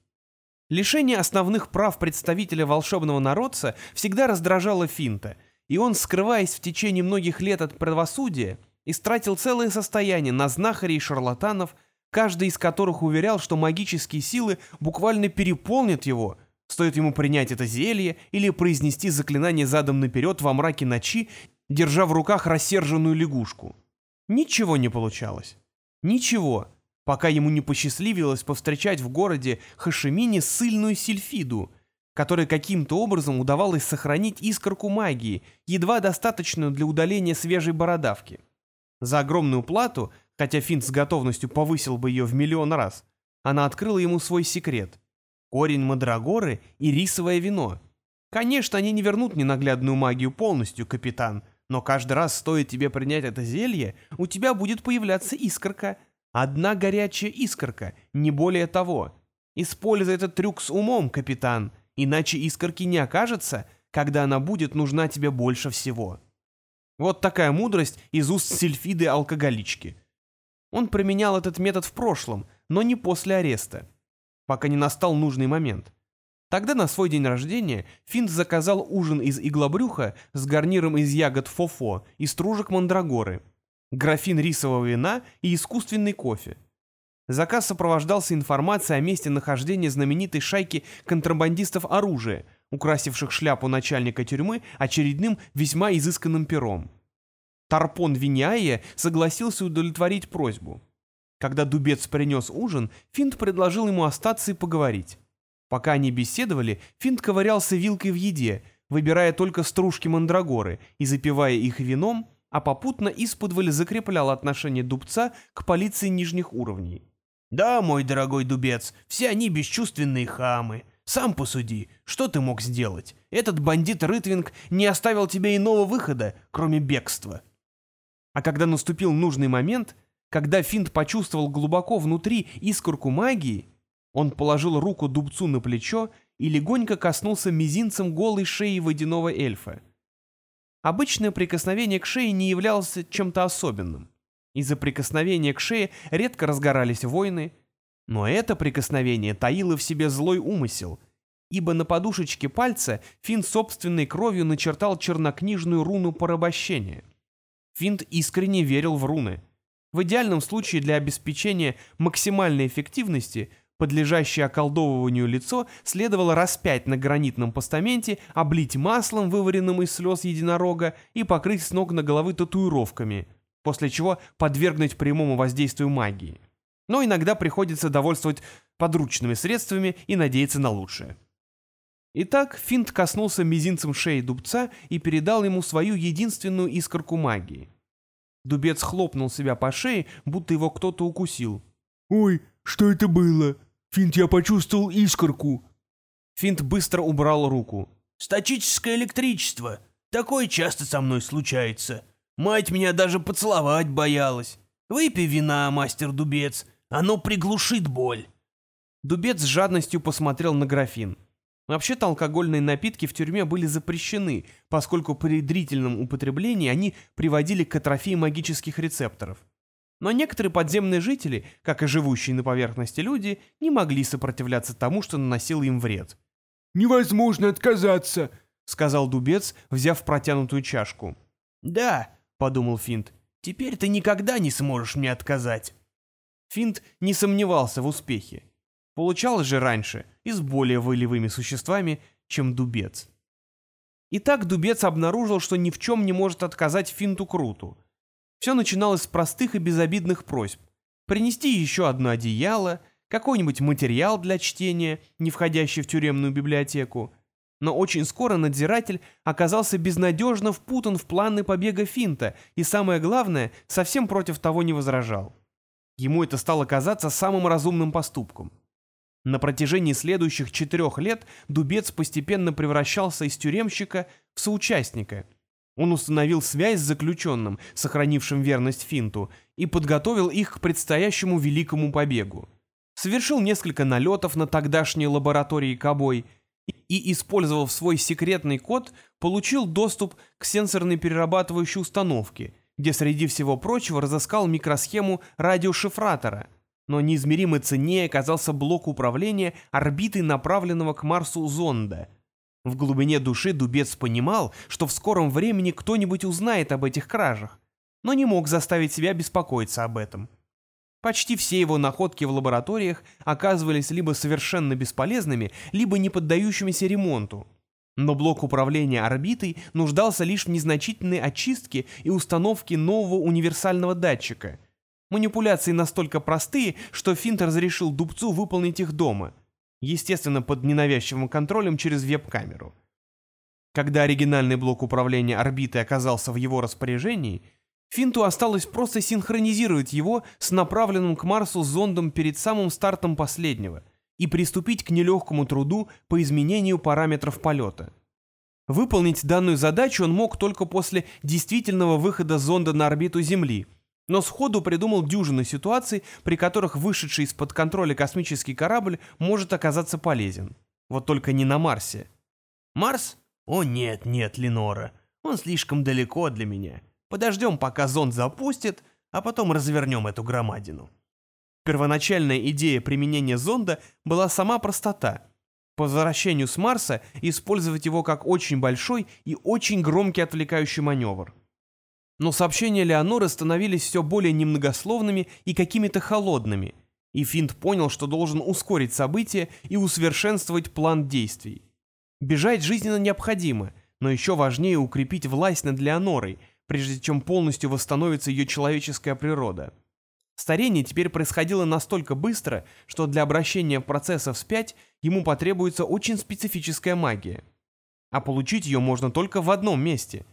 Лишение основных прав представителя волшебного народца всегда раздражало Финта, и он, скрываясь в течение многих лет от правосудия, истратил целое состояние на знахарей и шарлатанов, каждый из которых уверял, что магические силы буквально переполнят его, стоит ему принять это зелье или произнести заклинание задом наперед во мраке ночи, держа в руках рассерженную лягушку. Ничего не получалось. Ничего пока ему не посчастливилось повстречать в городе Хашимине сильную сильфиду, которой каким-то образом удавалось сохранить искорку магии, едва достаточную для удаления свежей бородавки. За огромную плату, хотя Финт с готовностью повысил бы ее в миллион раз, она открыла ему свой секрет. Корень мадрагоры и рисовое вино. Конечно, они не вернут ненаглядную магию полностью, капитан, но каждый раз стоит тебе принять это зелье, у тебя будет появляться искорка, Одна горячая искорка, не более того. Используй этот трюк с умом, капитан, иначе искорки не окажется, когда она будет нужна тебе больше всего. Вот такая мудрость из уст сильфиды-алкоголички. Он применял этот метод в прошлом, но не после ареста, пока не настал нужный момент. Тогда на свой день рождения Финт заказал ужин из иглобрюха с гарниром из ягод фофо и стружек мандрагоры – графин рисового вина и искусственный кофе. Заказ сопровождался информацией о месте нахождения знаменитой шайки контрабандистов оружия, украсивших шляпу начальника тюрьмы очередным весьма изысканным пером. Тарпон Виняя согласился удовлетворить просьбу. Когда Дубец принес ужин, Финт предложил ему остаться и поговорить. Пока они беседовали, Финт ковырялся вилкой в еде, выбирая только стружки мандрагоры и запивая их вином, а попутно исподволь закреплял отношение дубца к полиции нижних уровней. «Да, мой дорогой дубец, все они бесчувственные хамы. Сам посуди, что ты мог сделать? Этот бандит Рытвинг не оставил тебе иного выхода, кроме бегства». А когда наступил нужный момент, когда Финт почувствовал глубоко внутри искорку магии, он положил руку дубцу на плечо и легонько коснулся мизинцем голой шеи водяного эльфа. Обычное прикосновение к шее не являлось чем-то особенным. Из-за прикосновения к шее редко разгорались войны, но это прикосновение таило в себе злой умысел, ибо на подушечке пальца Финт собственной кровью начертал чернокнижную руну порабощения. Финт искренне верил в руны. В идеальном случае для обеспечения максимальной эффективности – Подлежащее околдовыванию лицо следовало распять на гранитном постаменте, облить маслом, вываренным из слез единорога, и покрыть с ног на головы татуировками, после чего подвергнуть прямому воздействию магии. Но иногда приходится довольствовать подручными средствами и надеяться на лучшее. Итак, Финт коснулся мизинцем шеи дубца и передал ему свою единственную искорку магии. Дубец хлопнул себя по шее, будто его кто-то укусил. «Ой, что это было?» «Финт, я почувствовал искорку!» Финт быстро убрал руку. «Статическое электричество. Такое часто со мной случается. Мать меня даже поцеловать боялась. Выпей вина, мастер Дубец, оно приглушит боль». Дубец с жадностью посмотрел на графин. Вообще-то алкогольные напитки в тюрьме были запрещены, поскольку при длительном употреблении они приводили к атрофии магических рецепторов. Но некоторые подземные жители, как и живущие на поверхности люди, не могли сопротивляться тому, что наносило им вред. «Невозможно отказаться», — сказал Дубец, взяв протянутую чашку. «Да», — подумал Финт, — «теперь ты никогда не сможешь мне отказать». Финт не сомневался в успехе. Получалось же раньше и с более волевыми существами, чем Дубец. Итак, Дубец обнаружил, что ни в чем не может отказать Финту Круту — все начиналось с простых и безобидных просьб. Принести еще одно одеяло, какой-нибудь материал для чтения, не входящий в тюремную библиотеку. Но очень скоро надзиратель оказался безнадежно впутан в планы побега Финта и, самое главное, совсем против того не возражал. Ему это стало казаться самым разумным поступком. На протяжении следующих четырех лет Дубец постепенно превращался из тюремщика в соучастника – он установил связь с заключенным, сохранившим верность Финту, и подготовил их к предстоящему великому побегу. Совершил несколько налетов на тогдашние лаборатории Кобой и, использовав свой секретный код, получил доступ к сенсорной перерабатывающей установке, где среди всего прочего разыскал микросхему радиошифратора, но неизмеримо ценнее оказался блок управления орбитой направленного к Марсу зонда — в глубине души Дубец понимал, что в скором времени кто-нибудь узнает об этих кражах, но не мог заставить себя беспокоиться об этом. Почти все его находки в лабораториях оказывались либо совершенно бесполезными, либо не поддающимися ремонту. Но блок управления орбитой нуждался лишь в незначительной очистке и установке нового универсального датчика. Манипуляции настолько простые, что Финт разрешил Дубцу выполнить их дома – естественно, под ненавязчивым контролем через веб-камеру. Когда оригинальный блок управления орбитой оказался в его распоряжении, Финту осталось просто синхронизировать его с направленным к Марсу зондом перед самым стартом последнего и приступить к нелегкому труду по изменению параметров полета. Выполнить данную задачу он мог только после действительного выхода зонда на орбиту Земли – но сходу придумал дюжину ситуаций, при которых вышедший из-под контроля космический корабль может оказаться полезен. Вот только не на Марсе. Марс? О нет, нет, Ленора. Он слишком далеко для меня. Подождем, пока зонд запустит, а потом развернем эту громадину. Первоначальная идея применения зонда была сама простота. По возвращению с Марса использовать его как очень большой и очень громкий отвлекающий маневр. Но сообщения Леоноры становились все более немногословными и какими-то холодными, и Финт понял, что должен ускорить события и усовершенствовать план действий. Бежать жизненно необходимо, но еще важнее укрепить власть над Леонорой, прежде чем полностью восстановится ее человеческая природа. Старение теперь происходило настолько быстро, что для обращения процесса вспять ему потребуется очень специфическая магия. А получить ее можно только в одном месте.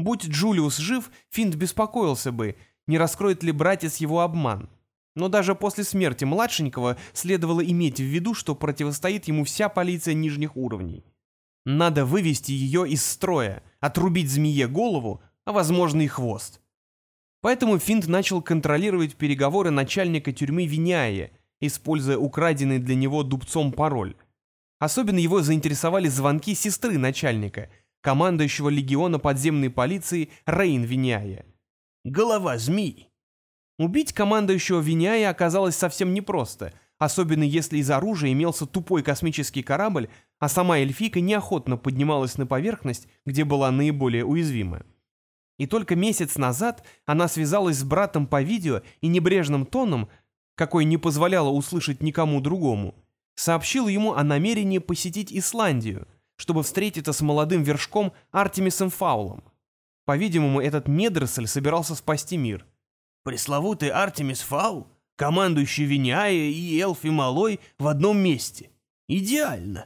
Будь Джулиус жив, Финт беспокоился бы, не раскроет ли братец его обман. Но даже после смерти младшенького следовало иметь в виду, что противостоит ему вся полиция нижних уровней. Надо вывести ее из строя, отрубить змее голову, а возможно и хвост. Поэтому Финт начал контролировать переговоры начальника тюрьмы Виняя, используя украденный для него дубцом пароль. Особенно его заинтересовали звонки сестры начальника, командующего легиона подземной полиции Рейн Виняя. Голова змеи. Убить командующего Виняя оказалось совсем непросто, особенно если из оружия имелся тупой космический корабль, а сама эльфийка неохотно поднималась на поверхность, где была наиболее уязвима. И только месяц назад она связалась с братом по видео и небрежным тоном, какой не позволяла услышать никому другому, сообщила ему о намерении посетить Исландию, чтобы встретиться с молодым вершком Артемисом Фаулом. По-видимому, этот Медресль собирался спасти мир. Пресловутый Артемис Фаул, командующий Виняя и Элфи Малой в одном месте. Идеально.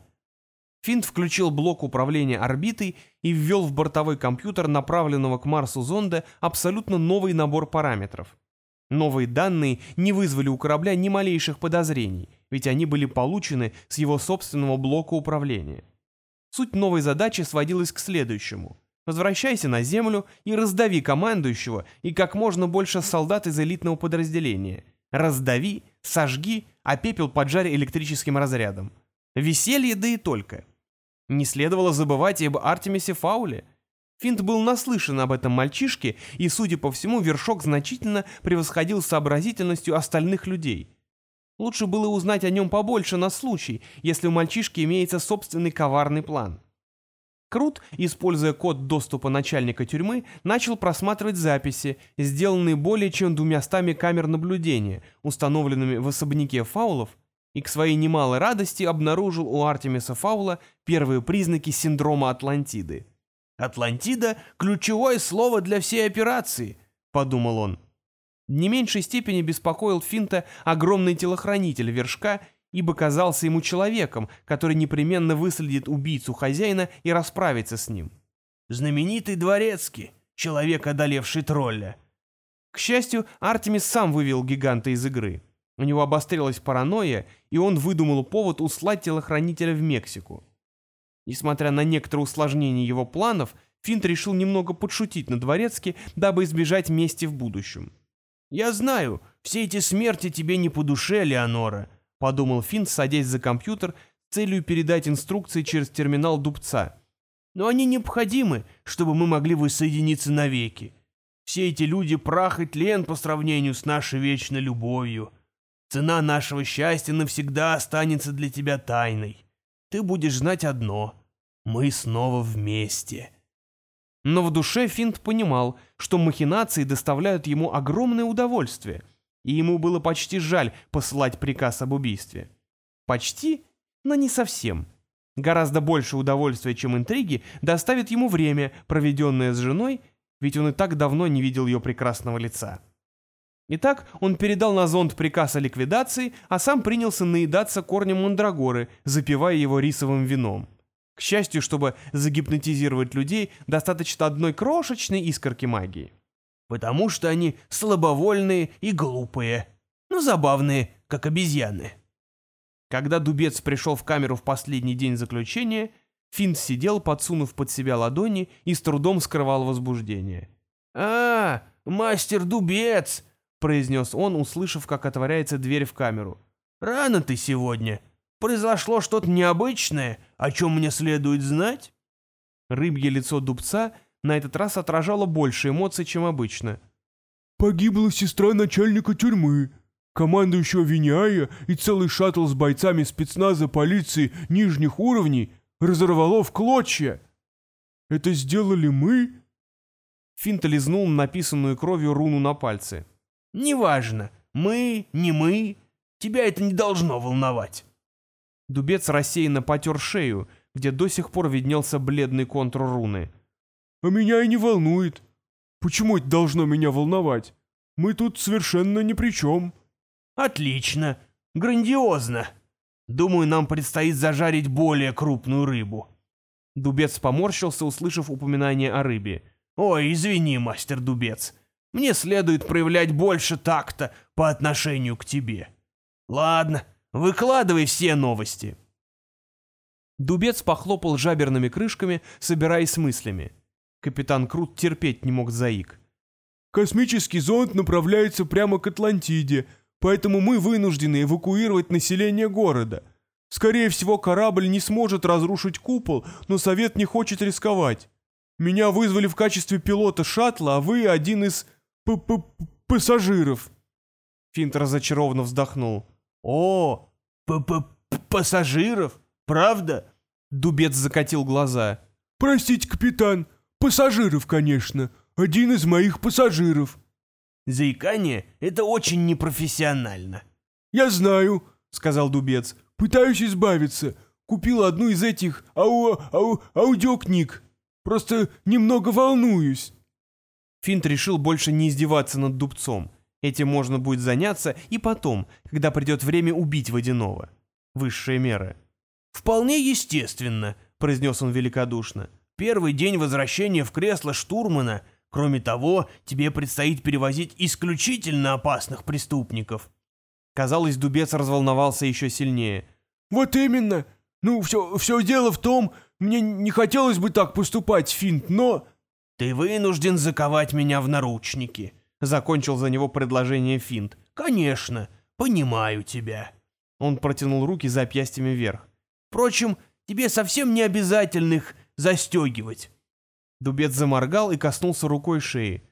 Финт включил блок управления орбитой и ввел в бортовой компьютер направленного к Марсу зонда абсолютно новый набор параметров. Новые данные не вызвали у корабля ни малейших подозрений, ведь они были получены с его собственного блока управления. Суть новой задачи сводилась к следующему. Возвращайся на Землю и раздави командующего и как можно больше солдат из элитного подразделения. Раздави, сожги, а пепел поджарь электрическим разрядом. Веселье, да и только. Не следовало забывать и об Артемисе Фауле. Финт был наслышан об этом мальчишке, и, судя по всему, вершок значительно превосходил сообразительностью остальных людей. Лучше было узнать о нем побольше на случай, если у мальчишки имеется собственный коварный план. Крут, используя код доступа начальника тюрьмы, начал просматривать записи, сделанные более чем двумястами камер наблюдения, установленными в особняке фаулов, и к своей немалой радости обнаружил у Артемиса Фаула первые признаки синдрома Атлантиды. «Атлантида — ключевое слово для всей операции», — подумал он. Не меньшей степени беспокоил Финта огромный телохранитель вершка, ибо казался ему человеком, который непременно выследит убийцу хозяина и расправится с ним. «Знаменитый дворецкий, человек, одолевший тролля». К счастью, Артемис сам вывел гиганта из игры. У него обострилась паранойя, и он выдумал повод услать телохранителя в Мексику. Несмотря на некоторые усложнения его планов, Финт решил немного подшутить на дворецке, дабы избежать мести в будущем. «Я знаю, все эти смерти тебе не по душе, Леонора», — подумал Финт, садясь за компьютер с целью передать инструкции через терминал дубца. «Но они необходимы, чтобы мы могли воссоединиться навеки. Все эти люди — прах и тлен по сравнению с нашей вечной любовью». Цена нашего счастья навсегда останется для тебя тайной. Ты будешь знать одно — мы снова вместе». Но в душе Финт понимал, что махинации доставляют ему огромное удовольствие, и ему было почти жаль посылать приказ об убийстве. Почти, но не совсем. Гораздо больше удовольствия, чем интриги, доставит ему время, проведенное с женой, ведь он и так давно не видел ее прекрасного лица. Итак, он передал на зонд приказ о ликвидации, а сам принялся наедаться корнем мандрагоры, запивая его рисовым вином. К счастью, чтобы загипнотизировать людей, достаточно одной крошечной искорки магии. Потому что они слабовольные и глупые, но забавные, как обезьяны. Когда Дубец пришел в камеру в последний день заключения, Финт сидел, подсунув под себя ладони и с трудом скрывал возбуждение. «А, мастер Дубец!» произнес он, услышав, как отворяется дверь в камеру. «Рано ты сегодня. Произошло что-то необычное, о чем мне следует знать?» Рыбье лицо дубца на этот раз отражало больше эмоций, чем обычно. «Погибла сестра начальника тюрьмы. Командующего Виняя и целый шаттл с бойцами спецназа полиции нижних уровней разорвало в клочья. Это сделали мы?» Финт лизнул написанную кровью руну на пальце. Неважно, мы, не мы, тебя это не должно волновать. Дубец рассеянно потер шею, где до сих пор виднелся бледный контур руны. «А меня и не волнует. Почему это должно меня волновать? Мы тут совершенно ни при чем». «Отлично! Грандиозно! Думаю, нам предстоит зажарить более крупную рыбу». Дубец поморщился, услышав упоминание о рыбе. «Ой, извини, мастер Дубец. Мне следует проявлять больше такта по отношению к тебе. Ладно, выкладывай все новости». Дубец похлопал жаберными крышками, собираясь с мыслями. Капитан Крут терпеть не мог заик. «Космический зонд направляется прямо к Атлантиде, поэтому мы вынуждены эвакуировать население города. Скорее всего, корабль не сможет разрушить купол, но Совет не хочет рисковать. Меня вызвали в качестве пилота шаттла, а вы один из п -п пассажиров». Финт разочарованно вздохнул. «О, п -п пассажиров? Правда?» Дубец закатил глаза. «Простите, капитан, пассажиров, конечно. Один из моих пассажиров». «Заикание — это очень непрофессионально». «Я знаю», — сказал Дубец. «Пытаюсь избавиться. Купил одну из этих ау ау аудиокниг. Просто немного волнуюсь». Финт решил больше не издеваться над Дубцом. Этим можно будет заняться и потом, когда придет время убить Водяного. Высшая мера. «Вполне естественно», — произнес он великодушно. «Первый день возвращения в кресло штурмана. Кроме того, тебе предстоит перевозить исключительно опасных преступников». Казалось, Дубец разволновался еще сильнее. «Вот именно. Ну, все, все дело в том, мне не хотелось бы так поступать, Финт, но...» «Ты вынужден заковать меня в наручники», — закончил за него предложение Финт. «Конечно, понимаю тебя». Он протянул руки запястьями вверх. Впрочем, тебе совсем не обязательно их застегивать. Дубец заморгал и коснулся рукой шеи.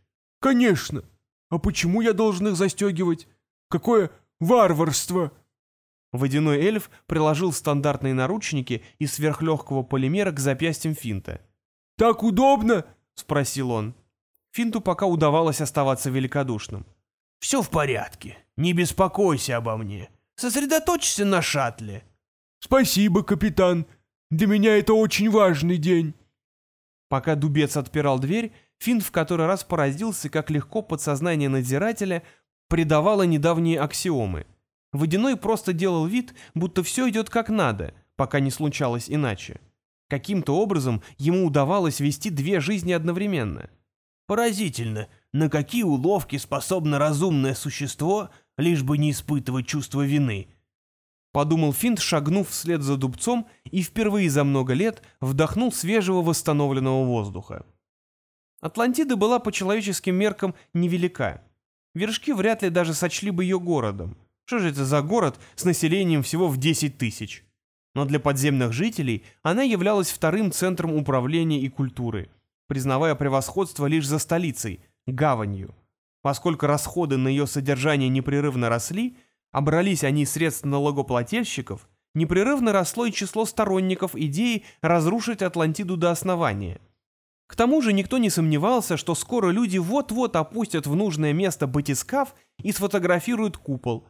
«Конечно! А почему я должен их застегивать? Какое варварство!» Водяной эльф приложил стандартные наручники из сверхлегкого полимера к запястьям Финта. «Так удобно?» — спросил он. Финту пока удавалось оставаться великодушным. «Все в порядке. Не беспокойся обо мне. Сосредоточься на шаттле. «Спасибо, капитан. Для меня это очень важный день». Пока Дубец отпирал дверь, Финн в который раз поразился, как легко подсознание надзирателя предавало недавние аксиомы. Водяной просто делал вид, будто все идет как надо, пока не случалось иначе. Каким-то образом ему удавалось вести две жизни одновременно. Поразительно, на какие уловки способно разумное существо, лишь бы не испытывать чувство вины —— подумал Финт, шагнув вслед за дубцом и впервые за много лет вдохнул свежего восстановленного воздуха. Атлантида была по человеческим меркам невелика. Вершки вряд ли даже сочли бы ее городом. Что же это за город с населением всего в 10 тысяч? Но для подземных жителей она являлась вторым центром управления и культуры, признавая превосходство лишь за столицей, гаванью. Поскольку расходы на ее содержание непрерывно росли, Обрались они средств налогоплательщиков, непрерывно росло и число сторонников идеи разрушить Атлантиду до основания. К тому же никто не сомневался, что скоро люди вот-вот опустят в нужное место батискаф и сфотографируют купол.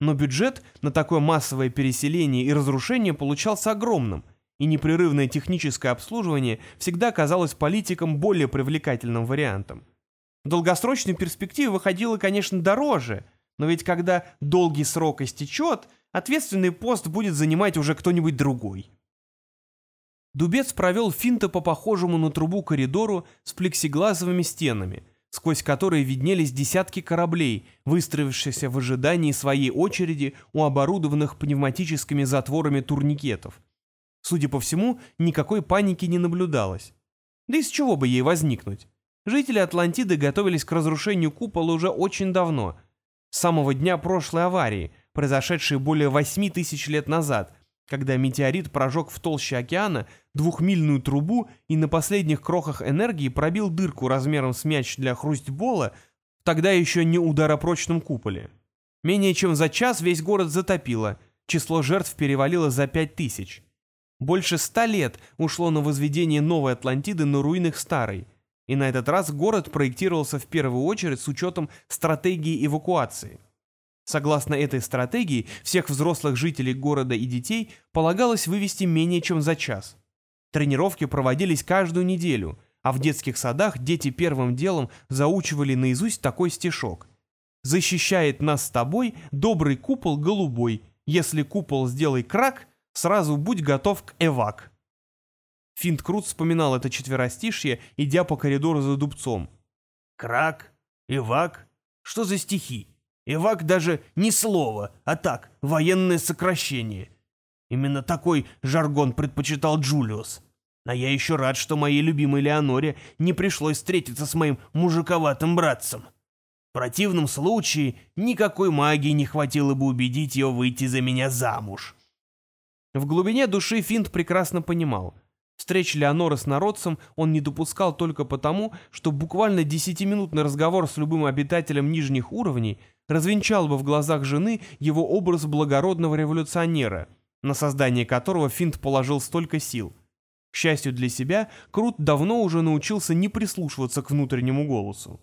Но бюджет на такое массовое переселение и разрушение получался огромным, и непрерывное техническое обслуживание всегда казалось политикам более привлекательным вариантом. В долгосрочной перспективе выходило, конечно, дороже – но ведь когда долгий срок истечет, ответственный пост будет занимать уже кто-нибудь другой. Дубец провел финта по похожему на трубу коридору с плексиглазовыми стенами, сквозь которые виднелись десятки кораблей, выстроившихся в ожидании своей очереди у оборудованных пневматическими затворами турникетов. Судя по всему, никакой паники не наблюдалось. Да из чего бы ей возникнуть? Жители Атлантиды готовились к разрушению купола уже очень давно – с самого дня прошлой аварии, произошедшей более 8 тысяч лет назад, когда метеорит прожег в толще океана двухмильную трубу и на последних крохах энергии пробил дырку размером с мяч для хрустьбола в тогда еще не ударопрочном куполе. Менее чем за час весь город затопило, число жертв перевалило за пять тысяч. Больше ста лет ушло на возведение новой Атлантиды на руинах старой – и на этот раз город проектировался в первую очередь с учетом стратегии эвакуации. Согласно этой стратегии, всех взрослых жителей города и детей полагалось вывести менее чем за час. Тренировки проводились каждую неделю, а в детских садах дети первым делом заучивали наизусть такой стишок. Защищает нас с тобой добрый купол голубой. Если купол сделай крак, сразу будь готов к эвак. Финт Крут вспоминал это четверостишье, идя по коридору за дубцом. Крак, эвак, что за стихи? Эвак даже не слово, а так, военное сокращение. Именно такой жаргон предпочитал Джулиус. А я еще рад, что моей любимой Леоноре не пришлось встретиться с моим мужиковатым братцем. В противном случае никакой магии не хватило бы убедить ее выйти за меня замуж. В глубине души Финт прекрасно понимал. Встреч Леоноры с народцем он не допускал только потому, что буквально десятиминутный разговор с любым обитателем нижних уровней развенчал бы в глазах жены его образ благородного революционера, на создание которого Финт положил столько сил. К счастью для себя, Крут давно уже научился не прислушиваться к внутреннему голосу.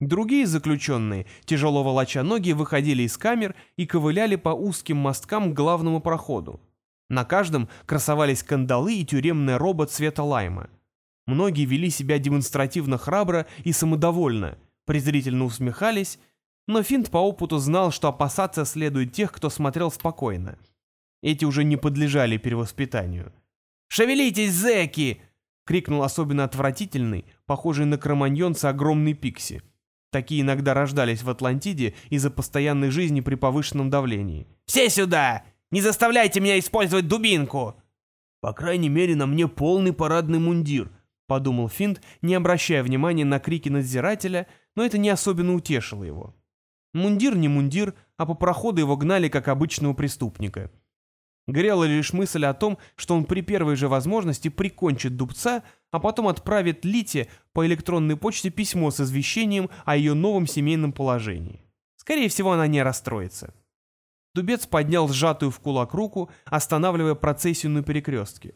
Другие заключенные, тяжело волоча ноги, выходили из камер и ковыляли по узким мосткам к главному проходу. На каждом красовались кандалы и тюремная роба цвета лайма. Многие вели себя демонстративно храбро и самодовольно, презрительно усмехались, но Финт по опыту знал, что опасаться следует тех, кто смотрел спокойно. Эти уже не подлежали перевоспитанию. «Шевелитесь, зэки!» — крикнул особенно отвратительный, похожий на кроманьонца огромный пикси. Такие иногда рождались в Атлантиде из-за постоянной жизни при повышенном давлении. «Все сюда! Не заставляйте меня использовать дубинку!» «По крайней мере, на мне полный парадный мундир», — подумал Финт, не обращая внимания на крики надзирателя, но это не особенно утешило его. Мундир не мундир, а по проходу его гнали как обычного преступника. Грела лишь мысль о том, что он при первой же возможности прикончит дубца, а потом отправит Лите по электронной почте письмо с извещением о ее новом семейном положении. Скорее всего, она не расстроится. Дубец поднял сжатую в кулак руку, останавливая процессию на перекрестке.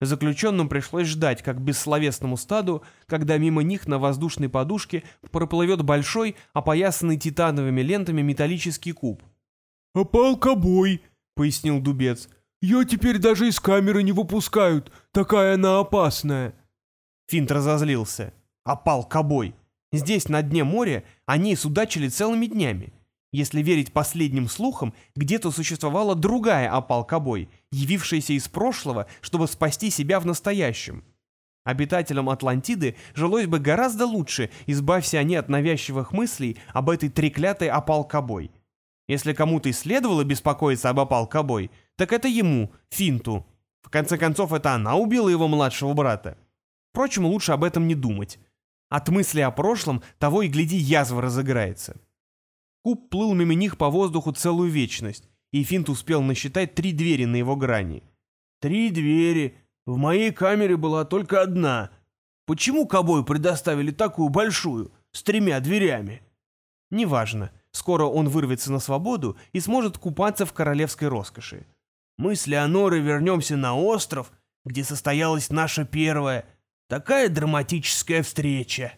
Заключенным пришлось ждать, как бессловесному стаду, когда мимо них на воздушной подушке проплывет большой, опоясанный титановыми лентами металлический куб. «Опал кобой», — пояснил Дубец. «Ее теперь даже из камеры не выпускают, такая она опасная». Финт разозлился. «Опал кобой. Здесь, на дне моря, они судачили целыми днями. Если верить последним слухам, где-то существовала другая опал-кобой, явившаяся из прошлого, чтобы спасти себя в настоящем. Обитателям Атлантиды жилось бы гораздо лучше, избавься они от навязчивых мыслей об этой треклятой опал-кобой. Если кому-то и следовало беспокоиться об опал-кобой, так это ему, Финту. В конце концов, это она убила его младшего брата. Впрочем, лучше об этом не думать. От мысли о прошлом того и гляди язва разыграется. Куб плыл мимо них по воздуху целую вечность, и Финт успел насчитать три двери на его грани. «Три двери. В моей камере была только одна. Почему кобою предоставили такую большую, с тремя дверями?» «Неважно. Скоро он вырвется на свободу и сможет купаться в королевской роскоши. Мы с Леонорой вернемся на остров, где состоялась наша первая, такая драматическая встреча».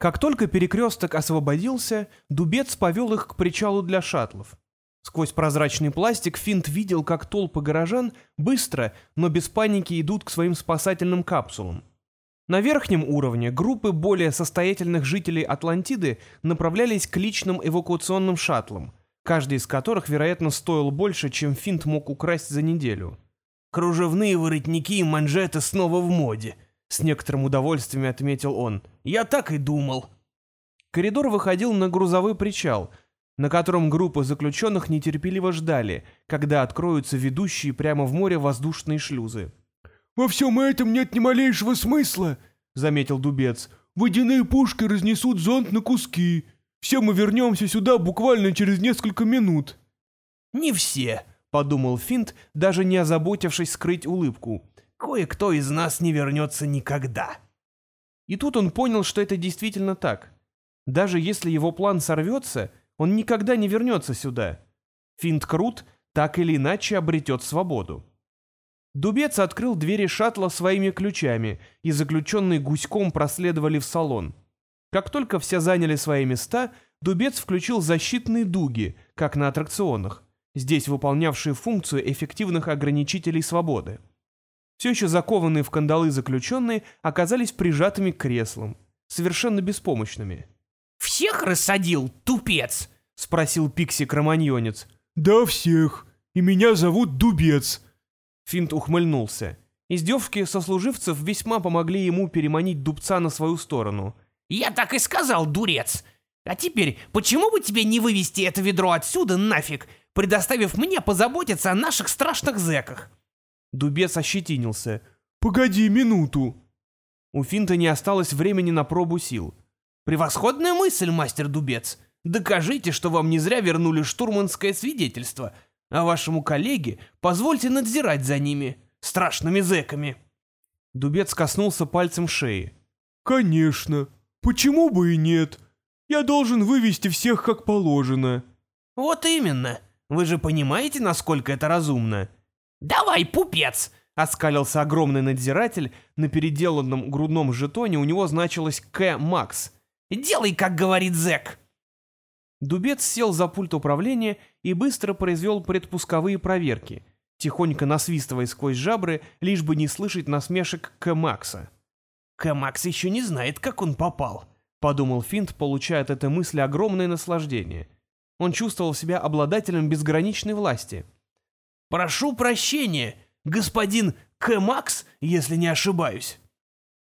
Как только перекресток освободился, Дубец повел их к причалу для шаттлов. Сквозь прозрачный пластик Финт видел, как толпы горожан быстро, но без паники идут к своим спасательным капсулам. На верхнем уровне группы более состоятельных жителей Атлантиды направлялись к личным эвакуационным шаттлам, каждый из которых, вероятно, стоил больше, чем Финт мог украсть за неделю. «Кружевные воротники и манжеты снова в моде», с некоторым удовольствием отметил он. «Я так и думал». Коридор выходил на грузовой причал, на котором группа заключенных нетерпеливо ждали, когда откроются ведущие прямо в море воздушные шлюзы. «Во всем этом нет ни малейшего смысла», — заметил Дубец. «Водяные пушки разнесут зонт на куски. Все мы вернемся сюда буквально через несколько минут». «Не все», — подумал Финт, даже не озаботившись скрыть улыбку. Кое-кто из нас не вернется никогда. И тут он понял, что это действительно так. Даже если его план сорвется, он никогда не вернется сюда. Финт Крут так или иначе обретет свободу. Дубец открыл двери шаттла своими ключами, и заключенные гуськом проследовали в салон. Как только все заняли свои места, Дубец включил защитные дуги, как на аттракционах, здесь выполнявшие функцию эффективных ограничителей свободы все еще закованные в кандалы заключенные оказались прижатыми к креслам, совершенно беспомощными. «Все всех рассадил, тупец?» — спросил Пикси-кроманьонец. «Да, всех. И меня зовут Дубец». Финт ухмыльнулся. Издевки сослуживцев весьма помогли ему переманить дубца на свою сторону. «Я так и сказал, дурец! А теперь, почему бы тебе не вывести это ведро отсюда нафиг, предоставив мне позаботиться о наших страшных зэках?» Дубец ощетинился. «Погоди минуту». У Финта не осталось времени на пробу сил. «Превосходная мысль, мастер Дубец. Докажите, что вам не зря вернули штурманское свидетельство, а вашему коллеге позвольте надзирать за ними, страшными зэками». Дубец коснулся пальцем шеи. «Конечно. Почему бы и нет? Я должен вывести всех как положено». «Вот именно. Вы же понимаете, насколько это разумно?» «Давай, пупец!» — оскалился огромный надзиратель. На переделанном грудном жетоне у него значилось «К. Макс». «Делай, как говорит зэк!» Дубец сел за пульт управления и быстро произвел предпусковые проверки, тихонько насвистывая сквозь жабры, лишь бы не слышать насмешек К. Макса. «К. Макс еще не знает, как он попал», — подумал Финт, получая от этой мысли огромное наслаждение. Он чувствовал себя обладателем безграничной власти. «Прошу прощения, господин К. Макс, если не ошибаюсь».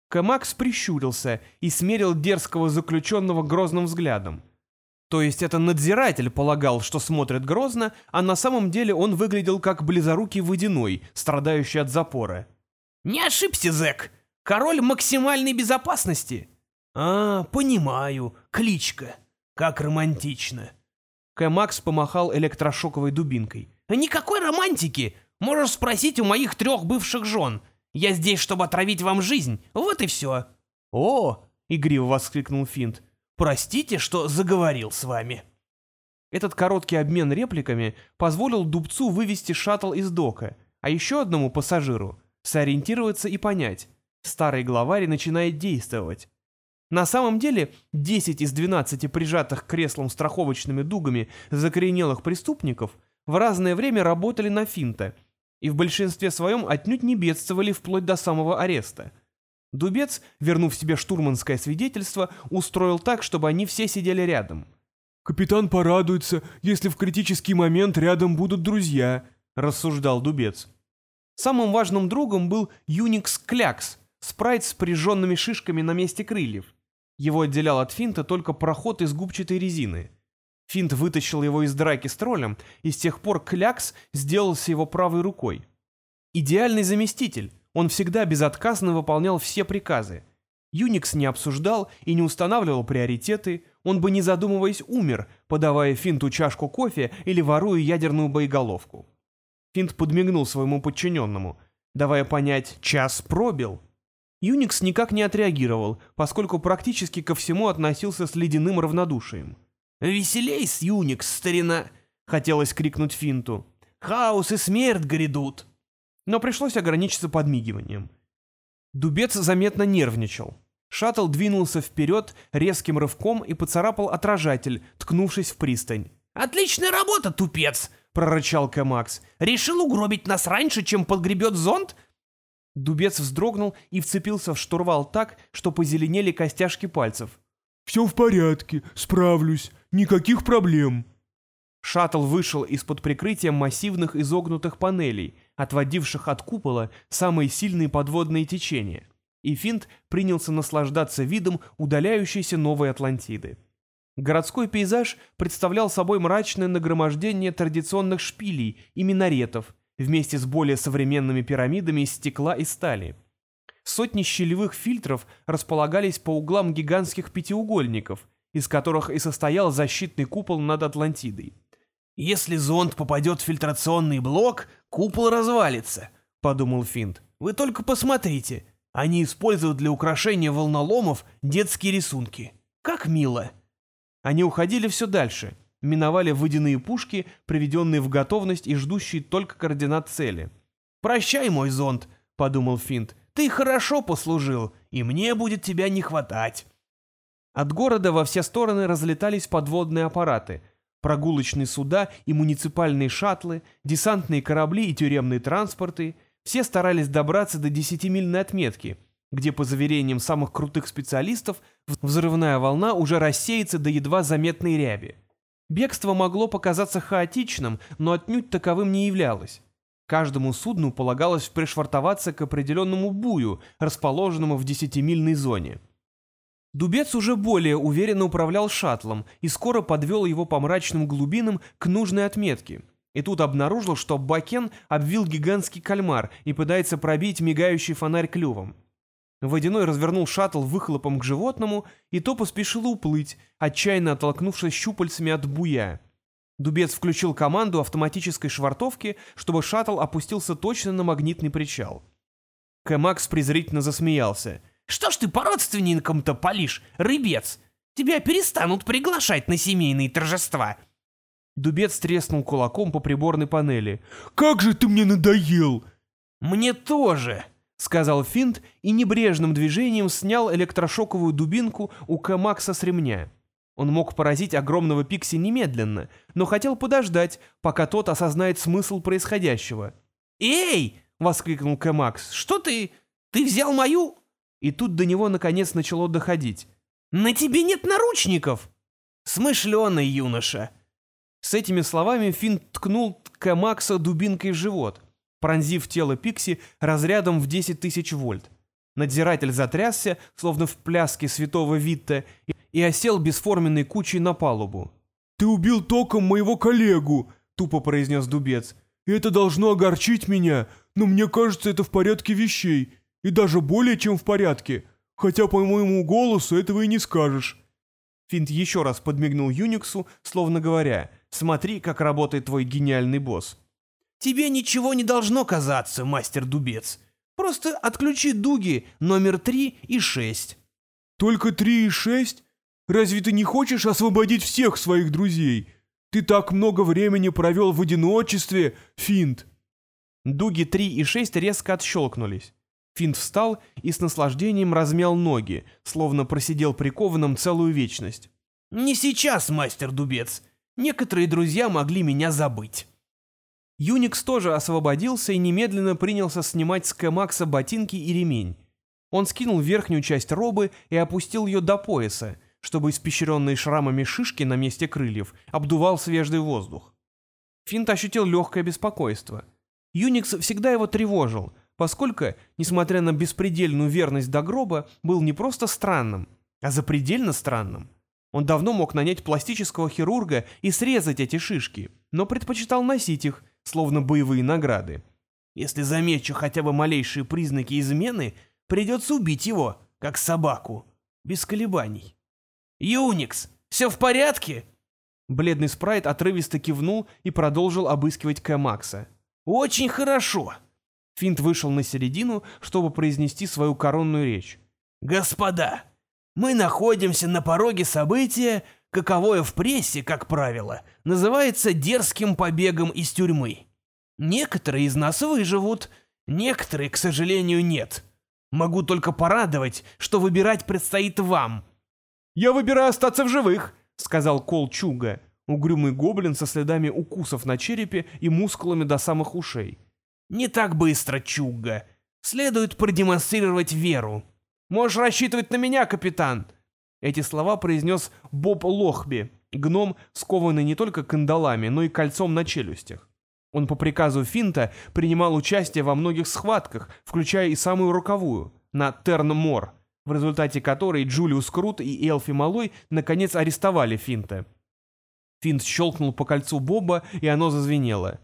К. Макс прищурился и смерил дерзкого заключенного грозным взглядом. То есть это надзиратель полагал, что смотрит грозно, а на самом деле он выглядел как близорукий водяной, страдающий от запора. «Не ошибся, зэк! Король максимальной безопасности!» «А, понимаю, кличка. Как романтично!» К. Макс помахал электрошоковой дубинкой. «Никакой романтики! Можешь спросить у моих трех бывших жен. Я здесь, чтобы отравить вам жизнь, вот и все!» «О!» — игриво воскликнул Финт. Простите, что заговорил с вами». Этот короткий обмен репликами позволил Дубцу вывести шаттл из дока, а еще одному пассажиру сориентироваться и понять. Старый главарь начинает действовать. На самом деле, 10 из 12 прижатых к креслам страховочными дугами закоренелых преступников в разное время работали на финта и в большинстве своем отнюдь не бедствовали вплоть до самого ареста. Дубец, вернув себе штурманское свидетельство, устроил так, чтобы они все сидели рядом. «Капитан порадуется, если в критический момент рядом будут друзья», — рассуждал Дубец. Самым важным другом был Юникс Клякс, спрайт с прижженными шишками на месте крыльев. Его отделял от Финта только проход из губчатой резины. Финт вытащил его из драки с троллем, и с тех пор Клякс сделался его правой рукой. Идеальный заместитель, он всегда безотказно выполнял все приказы. Юникс не обсуждал и не устанавливал приоритеты, он бы не задумываясь умер, подавая Финту чашку кофе или воруя ядерную боеголовку. Финт подмигнул своему подчиненному, давая понять «час пробил». Юникс никак не отреагировал, поскольку практически ко всему относился с ледяным равнодушием. «Веселей с Юникс, старина!» — хотелось крикнуть Финту. «Хаос и смерть грядут!» но пришлось ограничиться подмигиванием. Дубец заметно нервничал. Шаттл двинулся вперед резким рывком и поцарапал отражатель, ткнувшись в пристань. «Отличная работа, тупец!» — прорычал Кэмакс. «Решил угробить нас раньше, чем подгребет зонт?» Дубец вздрогнул и вцепился в штурвал так, что позеленели костяшки пальцев. «Все в порядке, справлюсь, никаких проблем». Шаттл вышел из-под прикрытия массивных изогнутых панелей, отводивших от купола самые сильные подводные течения, и Финт принялся наслаждаться видом удаляющейся Новой Атлантиды. Городской пейзаж представлял собой мрачное нагромождение традиционных шпилей и минаретов вместе с более современными пирамидами из стекла и стали. Сотни щелевых фильтров располагались по углам гигантских пятиугольников, из которых и состоял защитный купол над Атлантидой. «Если зонд попадет в фильтрационный блок, купол развалится», — подумал Финт. «Вы только посмотрите. Они используют для украшения волноломов детские рисунки. Как мило!» Они уходили все дальше, миновали водяные пушки, приведенные в готовность и ждущие только координат цели. «Прощай, мой зонд», — подумал Финт. «Ты хорошо послужил, и мне будет тебя не хватать». От города во все стороны разлетались подводные аппараты — Прогулочные суда и муниципальные шаттлы, десантные корабли и тюремные транспорты – все старались добраться до десятимильной отметки, где, по заверениям самых крутых специалистов, взрывная волна уже рассеется до едва заметной ряби. Бегство могло показаться хаотичным, но отнюдь таковым не являлось. Каждому судну полагалось пришвартоваться к определенному бую, расположенному в десятимильной зоне. Дубец уже более уверенно управлял шаттлом и скоро подвел его по мрачным глубинам к нужной отметке. И тут обнаружил, что Бакен обвил гигантский кальмар и пытается пробить мигающий фонарь клювом. Водяной развернул шаттл выхлопом к животному, и то поспешило уплыть, отчаянно оттолкнувшись щупальцами от буя. Дубец включил команду автоматической швартовки, чтобы шаттл опустился точно на магнитный причал. Кэмакс презрительно засмеялся. «Что ж ты по родственникам-то палишь, рыбец? Тебя перестанут приглашать на семейные торжества!» Дубец треснул кулаком по приборной панели. «Как же ты мне надоел!» «Мне тоже!» сказал Финт и небрежным движением снял электрошоковую дубинку у Кэмакса с ремня. Он мог поразить огромного Пикси немедленно, но хотел подождать, пока тот осознает смысл происходящего. «Эй!» — воскликнул Кэмакс. «Что ты? Ты взял мою?» И тут до него наконец начало доходить. «На тебе нет наручников!» «Смышленый юноша!» С этими словами Финт ткнул Кэмакса дубинкой в живот — пронзив тело Пикси разрядом в 10 тысяч вольт. Надзиратель затрясся, словно в пляске святого Витта, и осел бесформенной кучей на палубу. «Ты убил током моего коллегу!» — тупо произнес Дубец. «И это должно огорчить меня, но мне кажется, это в порядке вещей, и даже более чем в порядке, хотя по моему голосу этого и не скажешь». Финт еще раз подмигнул Юниксу, словно говоря, «Смотри, как работает твой гениальный босс». Тебе ничего не должно казаться, мастер-дубец. Просто отключи дуги номер три и шесть. Только три и шесть? Разве ты не хочешь освободить всех своих друзей? Ты так много времени провел в одиночестве, Финт. Дуги три и шесть резко отщелкнулись. Финт встал и с наслаждением размял ноги, словно просидел прикованным целую вечность. «Не сейчас, мастер-дубец. Некоторые друзья могли меня забыть». Юникс тоже освободился и немедленно принялся снимать с Кэмакса ботинки и ремень. Он скинул верхнюю часть робы и опустил ее до пояса, чтобы испещренные шрамами шишки на месте крыльев обдувал свежий воздух. Финт ощутил легкое беспокойство. Юникс всегда его тревожил, поскольку, несмотря на беспредельную верность до гроба, был не просто странным, а запредельно странным. Он давно мог нанять пластического хирурга и срезать эти шишки, но предпочитал носить их, словно боевые награды. Если замечу хотя бы малейшие признаки измены, придется убить его, как собаку, без колебаний. «Юникс, все в порядке?» Бледный спрайт отрывисто кивнул и продолжил обыскивать К. «Очень хорошо!» Финт вышел на середину, чтобы произнести свою коронную речь. «Господа, мы находимся на пороге события, каковое в прессе, как правило, называется дерзким побегом из тюрьмы. Некоторые из нас выживут, некоторые, к сожалению, нет. Могу только порадовать, что выбирать предстоит вам. «Я выбираю остаться в живых», — сказал Кол Чуга, угрюмый гоблин со следами укусов на черепе и мускулами до самых ушей. «Не так быстро, Чуга. Следует продемонстрировать веру. Можешь рассчитывать на меня, капитан», эти слова произнес Боб Лохби, гном, скованный не только кандалами, но и кольцом на челюстях. Он по приказу Финта принимал участие во многих схватках, включая и самую роковую, на Терн-Мор, в результате которой Джулиус Крут и Элфи Малой наконец арестовали Финта. Финт щелкнул по кольцу Боба, и оно зазвенело.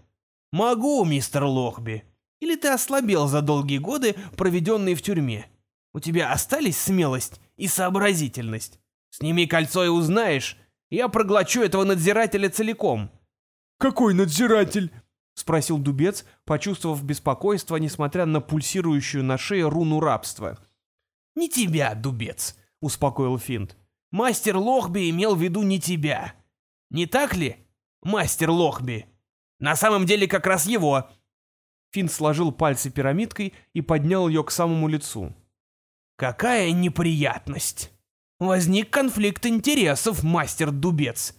«Могу, мистер Лохби. Или ты ослабел за долгие годы, проведенные в тюрьме? У тебя остались смелость и сообразительность. Сними кольцо и узнаешь. Я проглочу этого надзирателя целиком». «Какой надзиратель?» — спросил Дубец, почувствовав беспокойство, несмотря на пульсирующую на шее руну рабства. «Не тебя, Дубец», — успокоил Финт. «Мастер Лохби имел в виду не тебя. Не так ли, мастер Лохби? На самом деле как раз его». Финт сложил пальцы пирамидкой и поднял ее к самому лицу. Какая неприятность! Возник конфликт интересов, мастер-дубец.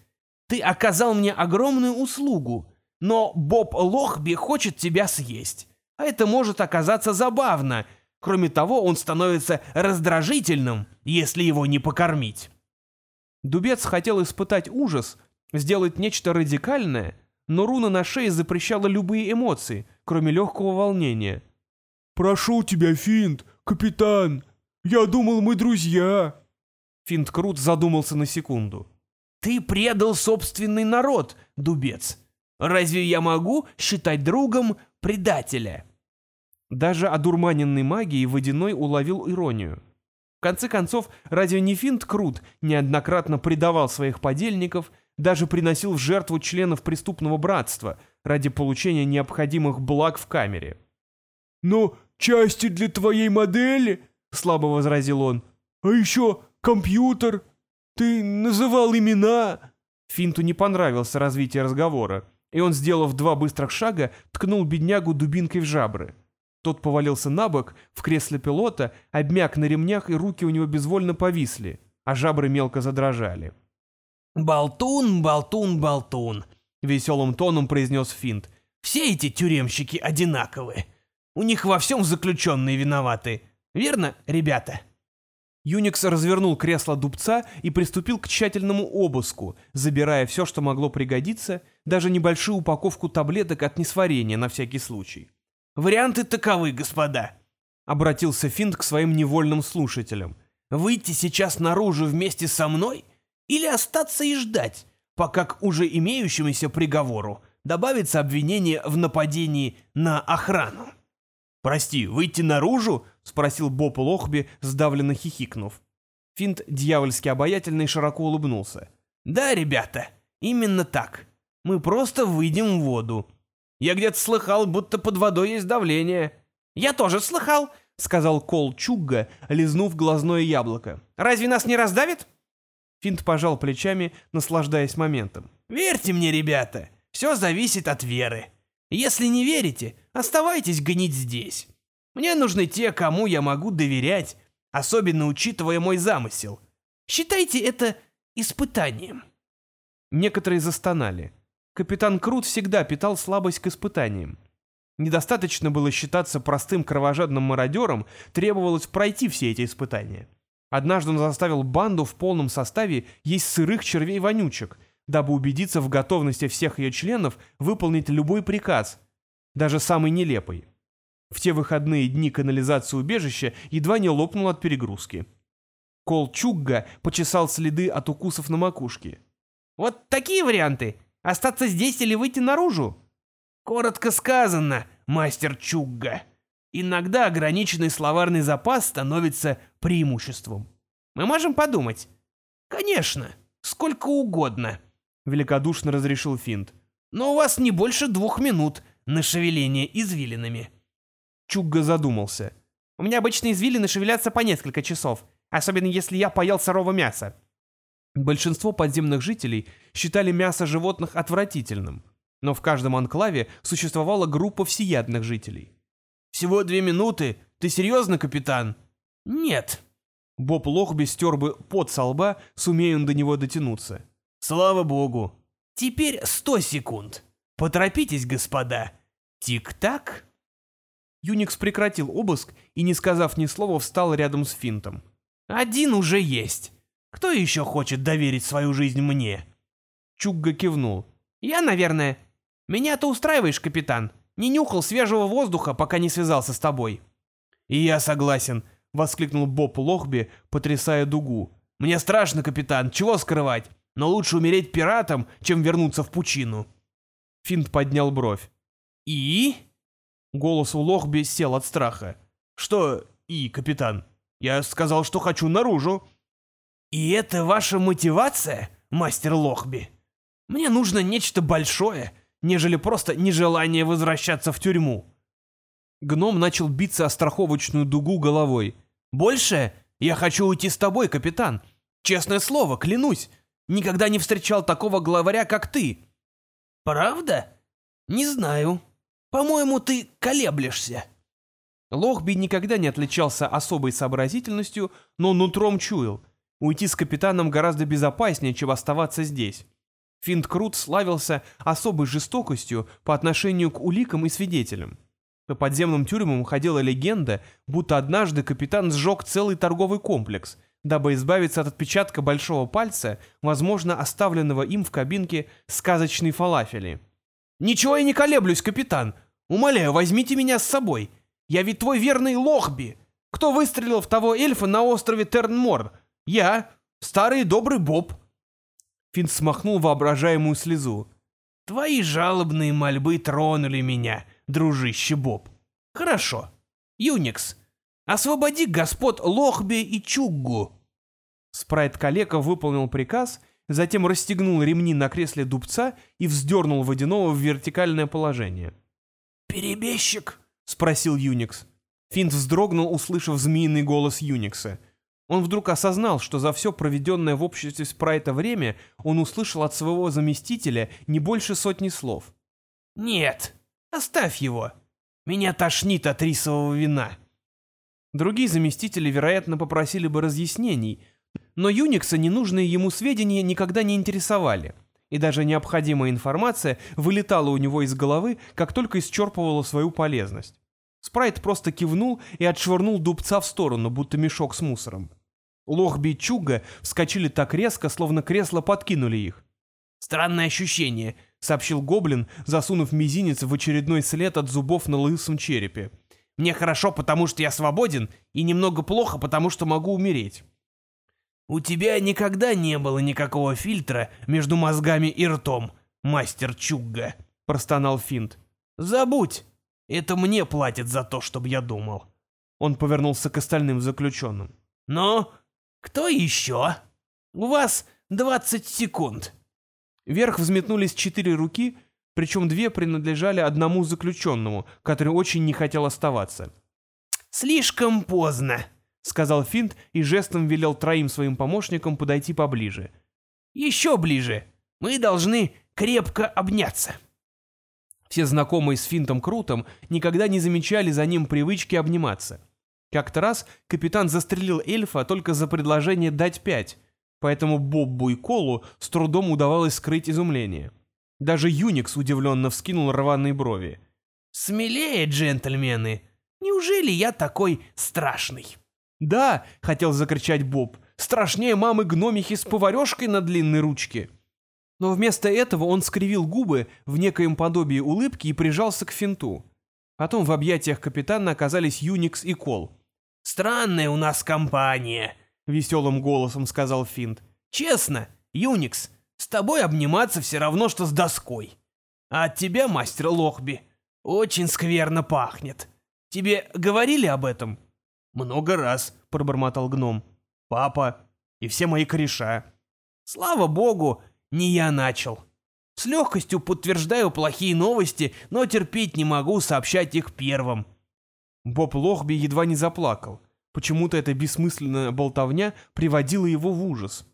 Ты оказал мне огромную услугу, но Боб Лохби хочет тебя съесть. А это может оказаться забавно, Кроме того, он становится раздражительным, если его не покормить. Дубец хотел испытать ужас, сделать нечто радикальное, но руна на шее запрещала любые эмоции, кроме легкого волнения. «Прошу тебя, Финт, капитан! Я думал, мы друзья!» Финт Крут задумался на секунду. «Ты предал собственный народ, дубец. Разве я могу считать другом предателя?» Даже одурманенный магией Водяной уловил иронию. В конце концов, разве не Финт Крут неоднократно предавал своих подельников, даже приносил в жертву членов преступного братства ради получения необходимых благ в камере? «Но части для твоей модели?» — слабо возразил он. «А еще компьютер. Ты называл имена». Финту не понравилось развитие разговора, и он, сделав два быстрых шага, ткнул беднягу дубинкой в жабры. Тот повалился на бок в кресле пилота, обмяк на ремнях, и руки у него безвольно повисли, а жабры мелко задрожали. «Болтун, болтун, болтун», — веселым тоном произнес Финт. «Все эти тюремщики одинаковые. У них во всем заключенные виноваты. Верно, ребята?» Юникс развернул кресло дубца и приступил к тщательному обыску, забирая все, что могло пригодиться, даже небольшую упаковку таблеток от несварения на всякий случай. Варианты таковы, господа. Обратился Финт к своим невольным слушателям. Выйти сейчас наружу вместе со мной или остаться и ждать, пока к уже имеющемуся приговору добавится обвинение в нападении на охрану. «Прости, выйти наружу?» — спросил Боб Лохби, сдавленно хихикнув. Финт, дьявольски обаятельный, широко улыбнулся. «Да, ребята, именно так. Мы просто выйдем в воду. Я где-то слыхал, будто под водой есть давление». «Я тоже слыхал», — сказал Кол Чугга, лизнув глазное яблоко. «Разве нас не раздавит?» Финт пожал плечами, наслаждаясь моментом. «Верьте мне, ребята, все зависит от веры. Если не верите, оставайтесь гнить здесь. Мне нужны те, кому я могу доверять, особенно учитывая мой замысел. Считайте это испытанием». Некоторые застонали. Капитан Крут всегда питал слабость к испытаниям. Недостаточно было считаться простым кровожадным мародером, требовалось пройти все эти испытания. Однажды он заставил банду в полном составе есть сырых червей-вонючек, дабы убедиться в готовности всех ее членов выполнить любой приказ, даже самый нелепый. В те выходные дни канализация убежища едва не лопнула от перегрузки. Кол Чугга почесал следы от укусов на макушке. «Вот такие варианты!» Остаться здесь или выйти наружу? Коротко сказано, мастер Чугга. Иногда ограниченный словарный запас становится преимуществом. Мы можем подумать. Конечно, сколько угодно, великодушно разрешил Финт. Но у вас не больше двух минут на шевеление извилинами. Чугга задумался. У меня обычно извилины шевелятся по несколько часов, особенно если я поел сырого мяса. Большинство подземных жителей считали мясо животных отвратительным, но в каждом анклаве существовала группа всеядных жителей. «Всего две минуты? Ты серьезно, капитан?» «Нет». Боб Лохби стер бы под со лба, сумея он до него дотянуться. «Слава богу. Теперь сто секунд. Поторопитесь, господа. Тик-так». Юникс прекратил обыск и, не сказав ни слова, встал рядом с Финтом. «Один уже есть. Кто еще хочет доверить свою жизнь мне?» Чугга кивнул. «Я, наверное. Меня ты устраиваешь, капитан. Не нюхал свежего воздуха, пока не связался с тобой». «И я согласен», — воскликнул Боб Лохби, потрясая дугу. «Мне страшно, капитан, чего скрывать? Но лучше умереть пиратом, чем вернуться в пучину». Финт поднял бровь. «И?» Голос у Лохби сел от страха. «Что «и», капитан? Я сказал, что хочу наружу». «И это ваша мотивация, мастер Лохби? Мне нужно нечто большое, нежели просто нежелание возвращаться в тюрьму». Гном начал биться о страховочную дугу головой. «Больше? Я хочу уйти с тобой, капитан. Честное слово, клянусь. Никогда не встречал такого главаря, как ты». «Правда? Не знаю. По-моему, ты колеблешься». Лохби никогда не отличался особой сообразительностью, но нутром чуял. Уйти с капитаном гораздо безопаснее, чем оставаться здесь. Финт Крут славился особой жестокостью по отношению к уликам и свидетелям. По подземным тюрьмам ходила легенда, будто однажды капитан сжег целый торговый комплекс, дабы избавиться от отпечатка большого пальца, возможно, оставленного им в кабинке сказочной фалафели. «Ничего я не колеблюсь, капитан! Умоляю, возьмите меня с собой! Я ведь твой верный Лохби! Кто выстрелил в того эльфа на острове Тернмор? Я, старый добрый Боб!» Финн смахнул воображаемую слезу. «Твои жалобные мольбы тронули меня, дружище Боб. Хорошо. Юникс, освободи господ Лохби и Чуггу». Спрайт-калека выполнил приказ, затем расстегнул ремни на кресле дубца и вздернул водяного в вертикальное положение. «Перебежчик?» — спросил Юникс. Финт вздрогнул, услышав змеиный голос Юникса. Он вдруг осознал, что за все проведенное в обществе Спрайта время он услышал от своего заместителя не больше сотни слов. «Нет, оставь его. Меня тошнит от рисового вина». Другие заместители, вероятно, попросили бы разъяснений, но Юникса ненужные ему сведения никогда не интересовали, и даже необходимая информация вылетала у него из головы, как только исчерпывала свою полезность. Спрайт просто кивнул и отшвырнул дубца в сторону, будто мешок с мусором. Лохби и Чуга вскочили так резко, словно кресло подкинули их. «Странное ощущение», — сообщил Гоблин, засунув мизинец в очередной след от зубов на лысом черепе. «Мне хорошо, потому что я свободен, и немного плохо, потому что могу умереть». «У тебя никогда не было никакого фильтра между мозгами и ртом, мастер Чугга», — простонал Финт. «Забудь, это мне платят за то, чтобы я думал». Он повернулся к остальным заключенным. «Ну, кто еще? У вас двадцать секунд». Вверх взметнулись четыре руки, причем две принадлежали одному заключенному, который очень не хотел оставаться. «Слишком поздно», — сказал Финт и жестом велел троим своим помощникам подойти поближе. «Еще ближе. Мы должны крепко обняться». Все знакомые с Финтом Крутом никогда не замечали за ним привычки обниматься. Как-то раз капитан застрелил эльфа только за предложение дать пять, поэтому Боббу и Колу с трудом удавалось скрыть изумление. Даже Юникс удивленно вскинул рваные брови. «Смелее, джентльмены! Неужели я такой страшный?» «Да!» — хотел закричать Боб. «Страшнее мамы гномихи с поварешкой на длинной ручке!» Но вместо этого он скривил губы в некоем подобии улыбки и прижался к финту. Потом в объятиях капитана оказались Юникс и Кол. «Странная у нас компания», — веселым голосом сказал Финт. «Честно, Юникс, с тобой обниматься все равно, что с доской. А от тебя, мастер Лохби, очень скверно пахнет. Тебе говорили об этом?» «Много раз», — пробормотал гном. «Папа и все мои кореша». «Слава богу, не я начал. С легкостью подтверждаю плохие новости, но терпеть не могу сообщать их первым». Боб Лохби едва не заплакал. Почему-то эта бессмысленная болтовня приводила его в ужас.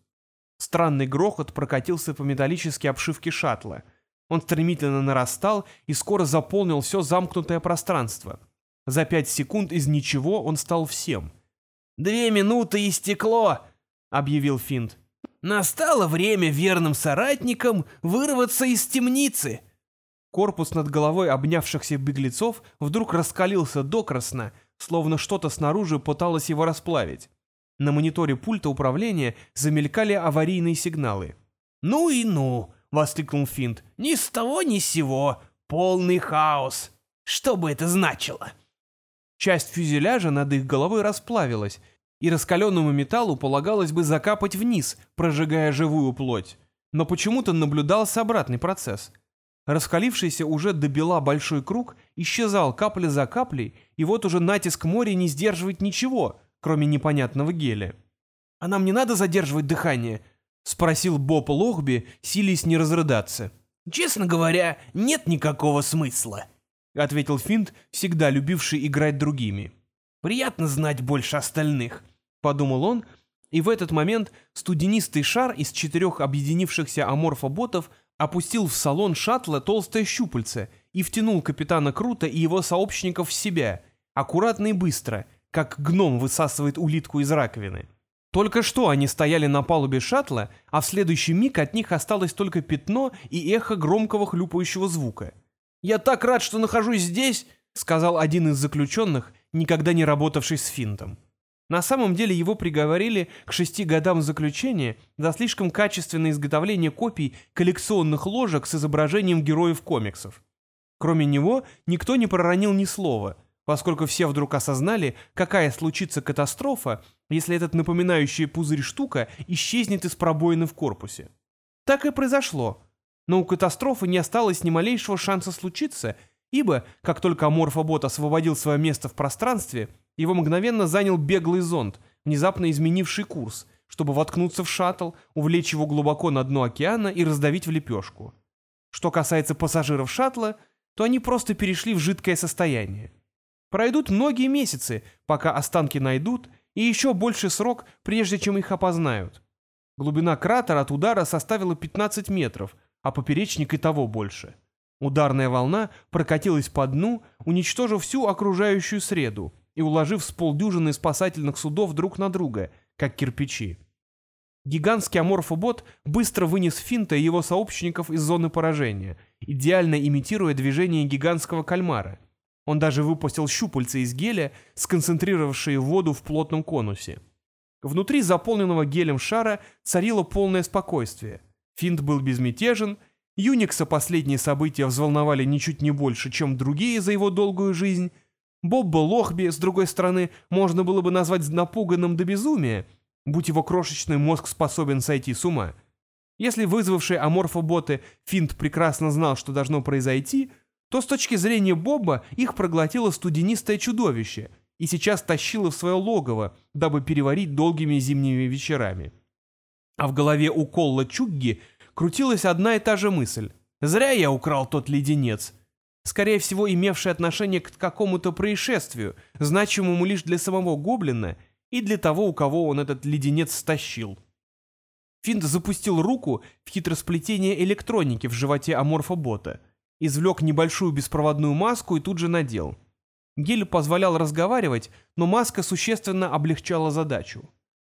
Странный грохот прокатился по металлической обшивке шаттла. Он стремительно нарастал и скоро заполнил все замкнутое пространство. За пять секунд из ничего он стал всем. «Две минуты и стекло!» — объявил Финт. «Настало время верным соратникам вырваться из темницы!» Корпус над головой обнявшихся беглецов вдруг раскалился докрасно, словно что-то снаружи пыталось его расплавить. На мониторе пульта управления замелькали аварийные сигналы. «Ну и ну!» — воскликнул Финт. «Ни с того ни с сего! Полный хаос! Что бы это значило?» Часть фюзеляжа над их головой расплавилась, и раскаленному металлу полагалось бы закапать вниз, прожигая живую плоть. Но почему-то наблюдался обратный процесс. Раскалившийся уже до бела большой круг исчезал капля за каплей, и вот уже натиск моря не сдерживает ничего, кроме непонятного геля. «А нам не надо задерживать дыхание?» — спросил Боб Лохби, силясь не разрыдаться. «Честно говоря, нет никакого смысла», — ответил Финт, всегда любивший играть другими. «Приятно знать больше остальных», — подумал он, и в этот момент студенистый шар из четырех объединившихся аморфоботов опустил в салон шаттла толстое щупальце и втянул капитана Крута и его сообщников в себя, аккуратно и быстро, как гном высасывает улитку из раковины. Только что они стояли на палубе шаттла, а в следующий миг от них осталось только пятно и эхо громкого хлюпающего звука. «Я так рад, что нахожусь здесь!» сказал один из заключенных, никогда не работавший с финтом. На самом деле его приговорили к шести годам заключения за слишком качественное изготовление копий коллекционных ложек с изображением героев комиксов. Кроме него, никто не проронил ни слова, поскольку все вдруг осознали, какая случится катастрофа, если этот напоминающий пузырь штука исчезнет из пробоины в корпусе. Так и произошло. Но у катастрофы не осталось ни малейшего шанса случиться, ибо, как только Аморфобот освободил свое место в пространстве, его мгновенно занял беглый зонд, внезапно изменивший курс, чтобы воткнуться в шаттл, увлечь его глубоко на дно океана и раздавить в лепешку. Что касается пассажиров шаттла, то они просто перешли в жидкое состояние. Пройдут многие месяцы, пока останки найдут, и еще больше срок, прежде чем их опознают. Глубина кратера от удара составила 15 метров, а поперечник и того больше. Ударная волна прокатилась по дну, уничтожив всю окружающую среду и уложив с полдюжины спасательных судов друг на друга, как кирпичи. Гигантский аморфобот быстро вынес Финта и его сообщников из зоны поражения, идеально имитируя движение гигантского кальмара. Он даже выпустил щупальца из геля, сконцентрировавшие воду в плотном конусе. Внутри заполненного гелем шара царило полное спокойствие. Финт был безмятежен, Юникса последние события взволновали ничуть не больше, чем другие за его долгую жизнь. Бобба Лохби, с другой стороны, можно было бы назвать напуганным до безумия, будь его крошечный мозг способен сойти с ума. Если вызвавший аморфоботы Финт прекрасно знал, что должно произойти, то с точки зрения Бобба их проглотило студенистое чудовище — и сейчас тащила в свое логово, дабы переварить долгими зимними вечерами. А в голове у Колла Чугги крутилась одна и та же мысль. «Зря я украл тот леденец», скорее всего имевший отношение к какому-то происшествию, значимому лишь для самого гоблина и для того, у кого он этот леденец стащил. Финт запустил руку в хитросплетение электроники в животе аморфобота, извлек небольшую беспроводную маску и тут же надел. Гель позволял разговаривать, но маска существенно облегчала задачу.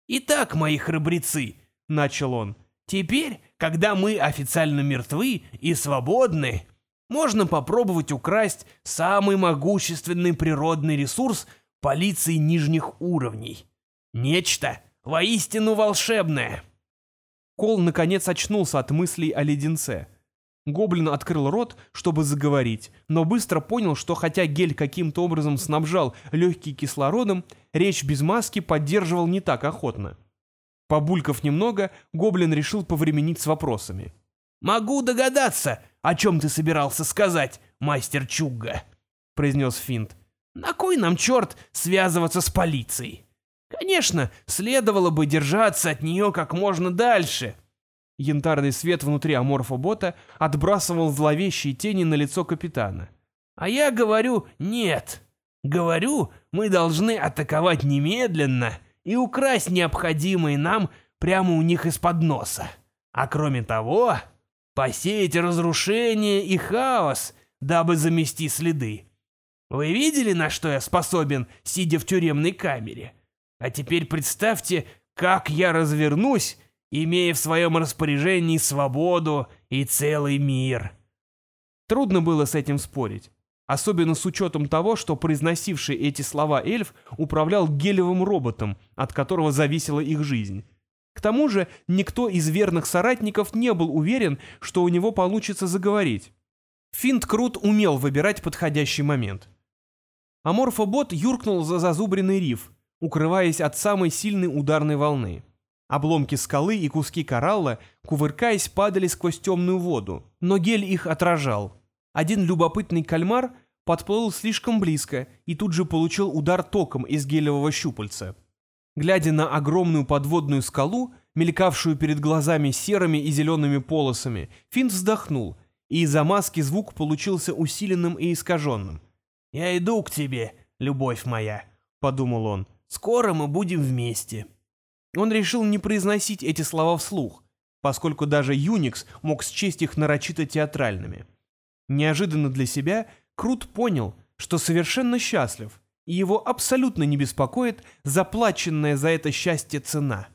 «Итак, мои храбрецы», — начал он, — «теперь, когда мы официально мертвы и свободны, можно попробовать украсть самый могущественный природный ресурс полиции нижних уровней. Нечто воистину волшебное». Кол наконец очнулся от мыслей о леденце — Гоблин открыл рот, чтобы заговорить, но быстро понял, что хотя гель каким-то образом снабжал легкий кислородом, речь без маски поддерживал не так охотно. Побулькав немного, Гоблин решил повременить с вопросами. «Могу догадаться, о чем ты собирался сказать, мастер Чугга», — произнес Финт. «На кой нам, черт, связываться с полицией? Конечно, следовало бы держаться от нее как можно дальше». Янтарный свет внутри аморфобота отбрасывал зловещие тени на лицо капитана. «А я говорю, нет. Говорю, мы должны атаковать немедленно и украсть необходимые нам прямо у них из-под носа. А кроме того, посеять разрушение и хаос, дабы замести следы. Вы видели, на что я способен, сидя в тюремной камере? А теперь представьте, как я развернусь имея в своем распоряжении свободу и целый мир. Трудно было с этим спорить. Особенно с учетом того, что произносивший эти слова эльф управлял гелевым роботом, от которого зависела их жизнь. К тому же никто из верных соратников не был уверен, что у него получится заговорить. Финт Крут умел выбирать подходящий момент. Аморфобот юркнул за зазубренный риф, укрываясь от самой сильной ударной волны. Обломки скалы и куски коралла, кувыркаясь, падали сквозь темную воду, но гель их отражал. Один любопытный кальмар подплыл слишком близко и тут же получил удар током из гелевого щупальца. Глядя на огромную подводную скалу, мелькавшую перед глазами серыми и зелеными полосами, Финт вздохнул, и из-за маски звук получился усиленным и искаженным. «Я иду к тебе, любовь моя», — подумал он. «Скоро мы будем вместе». Он решил не произносить эти слова вслух, поскольку даже Юникс мог счесть их нарочито театральными. Неожиданно для себя Крут понял, что совершенно счастлив, и его абсолютно не беспокоит заплаченная за это счастье цена –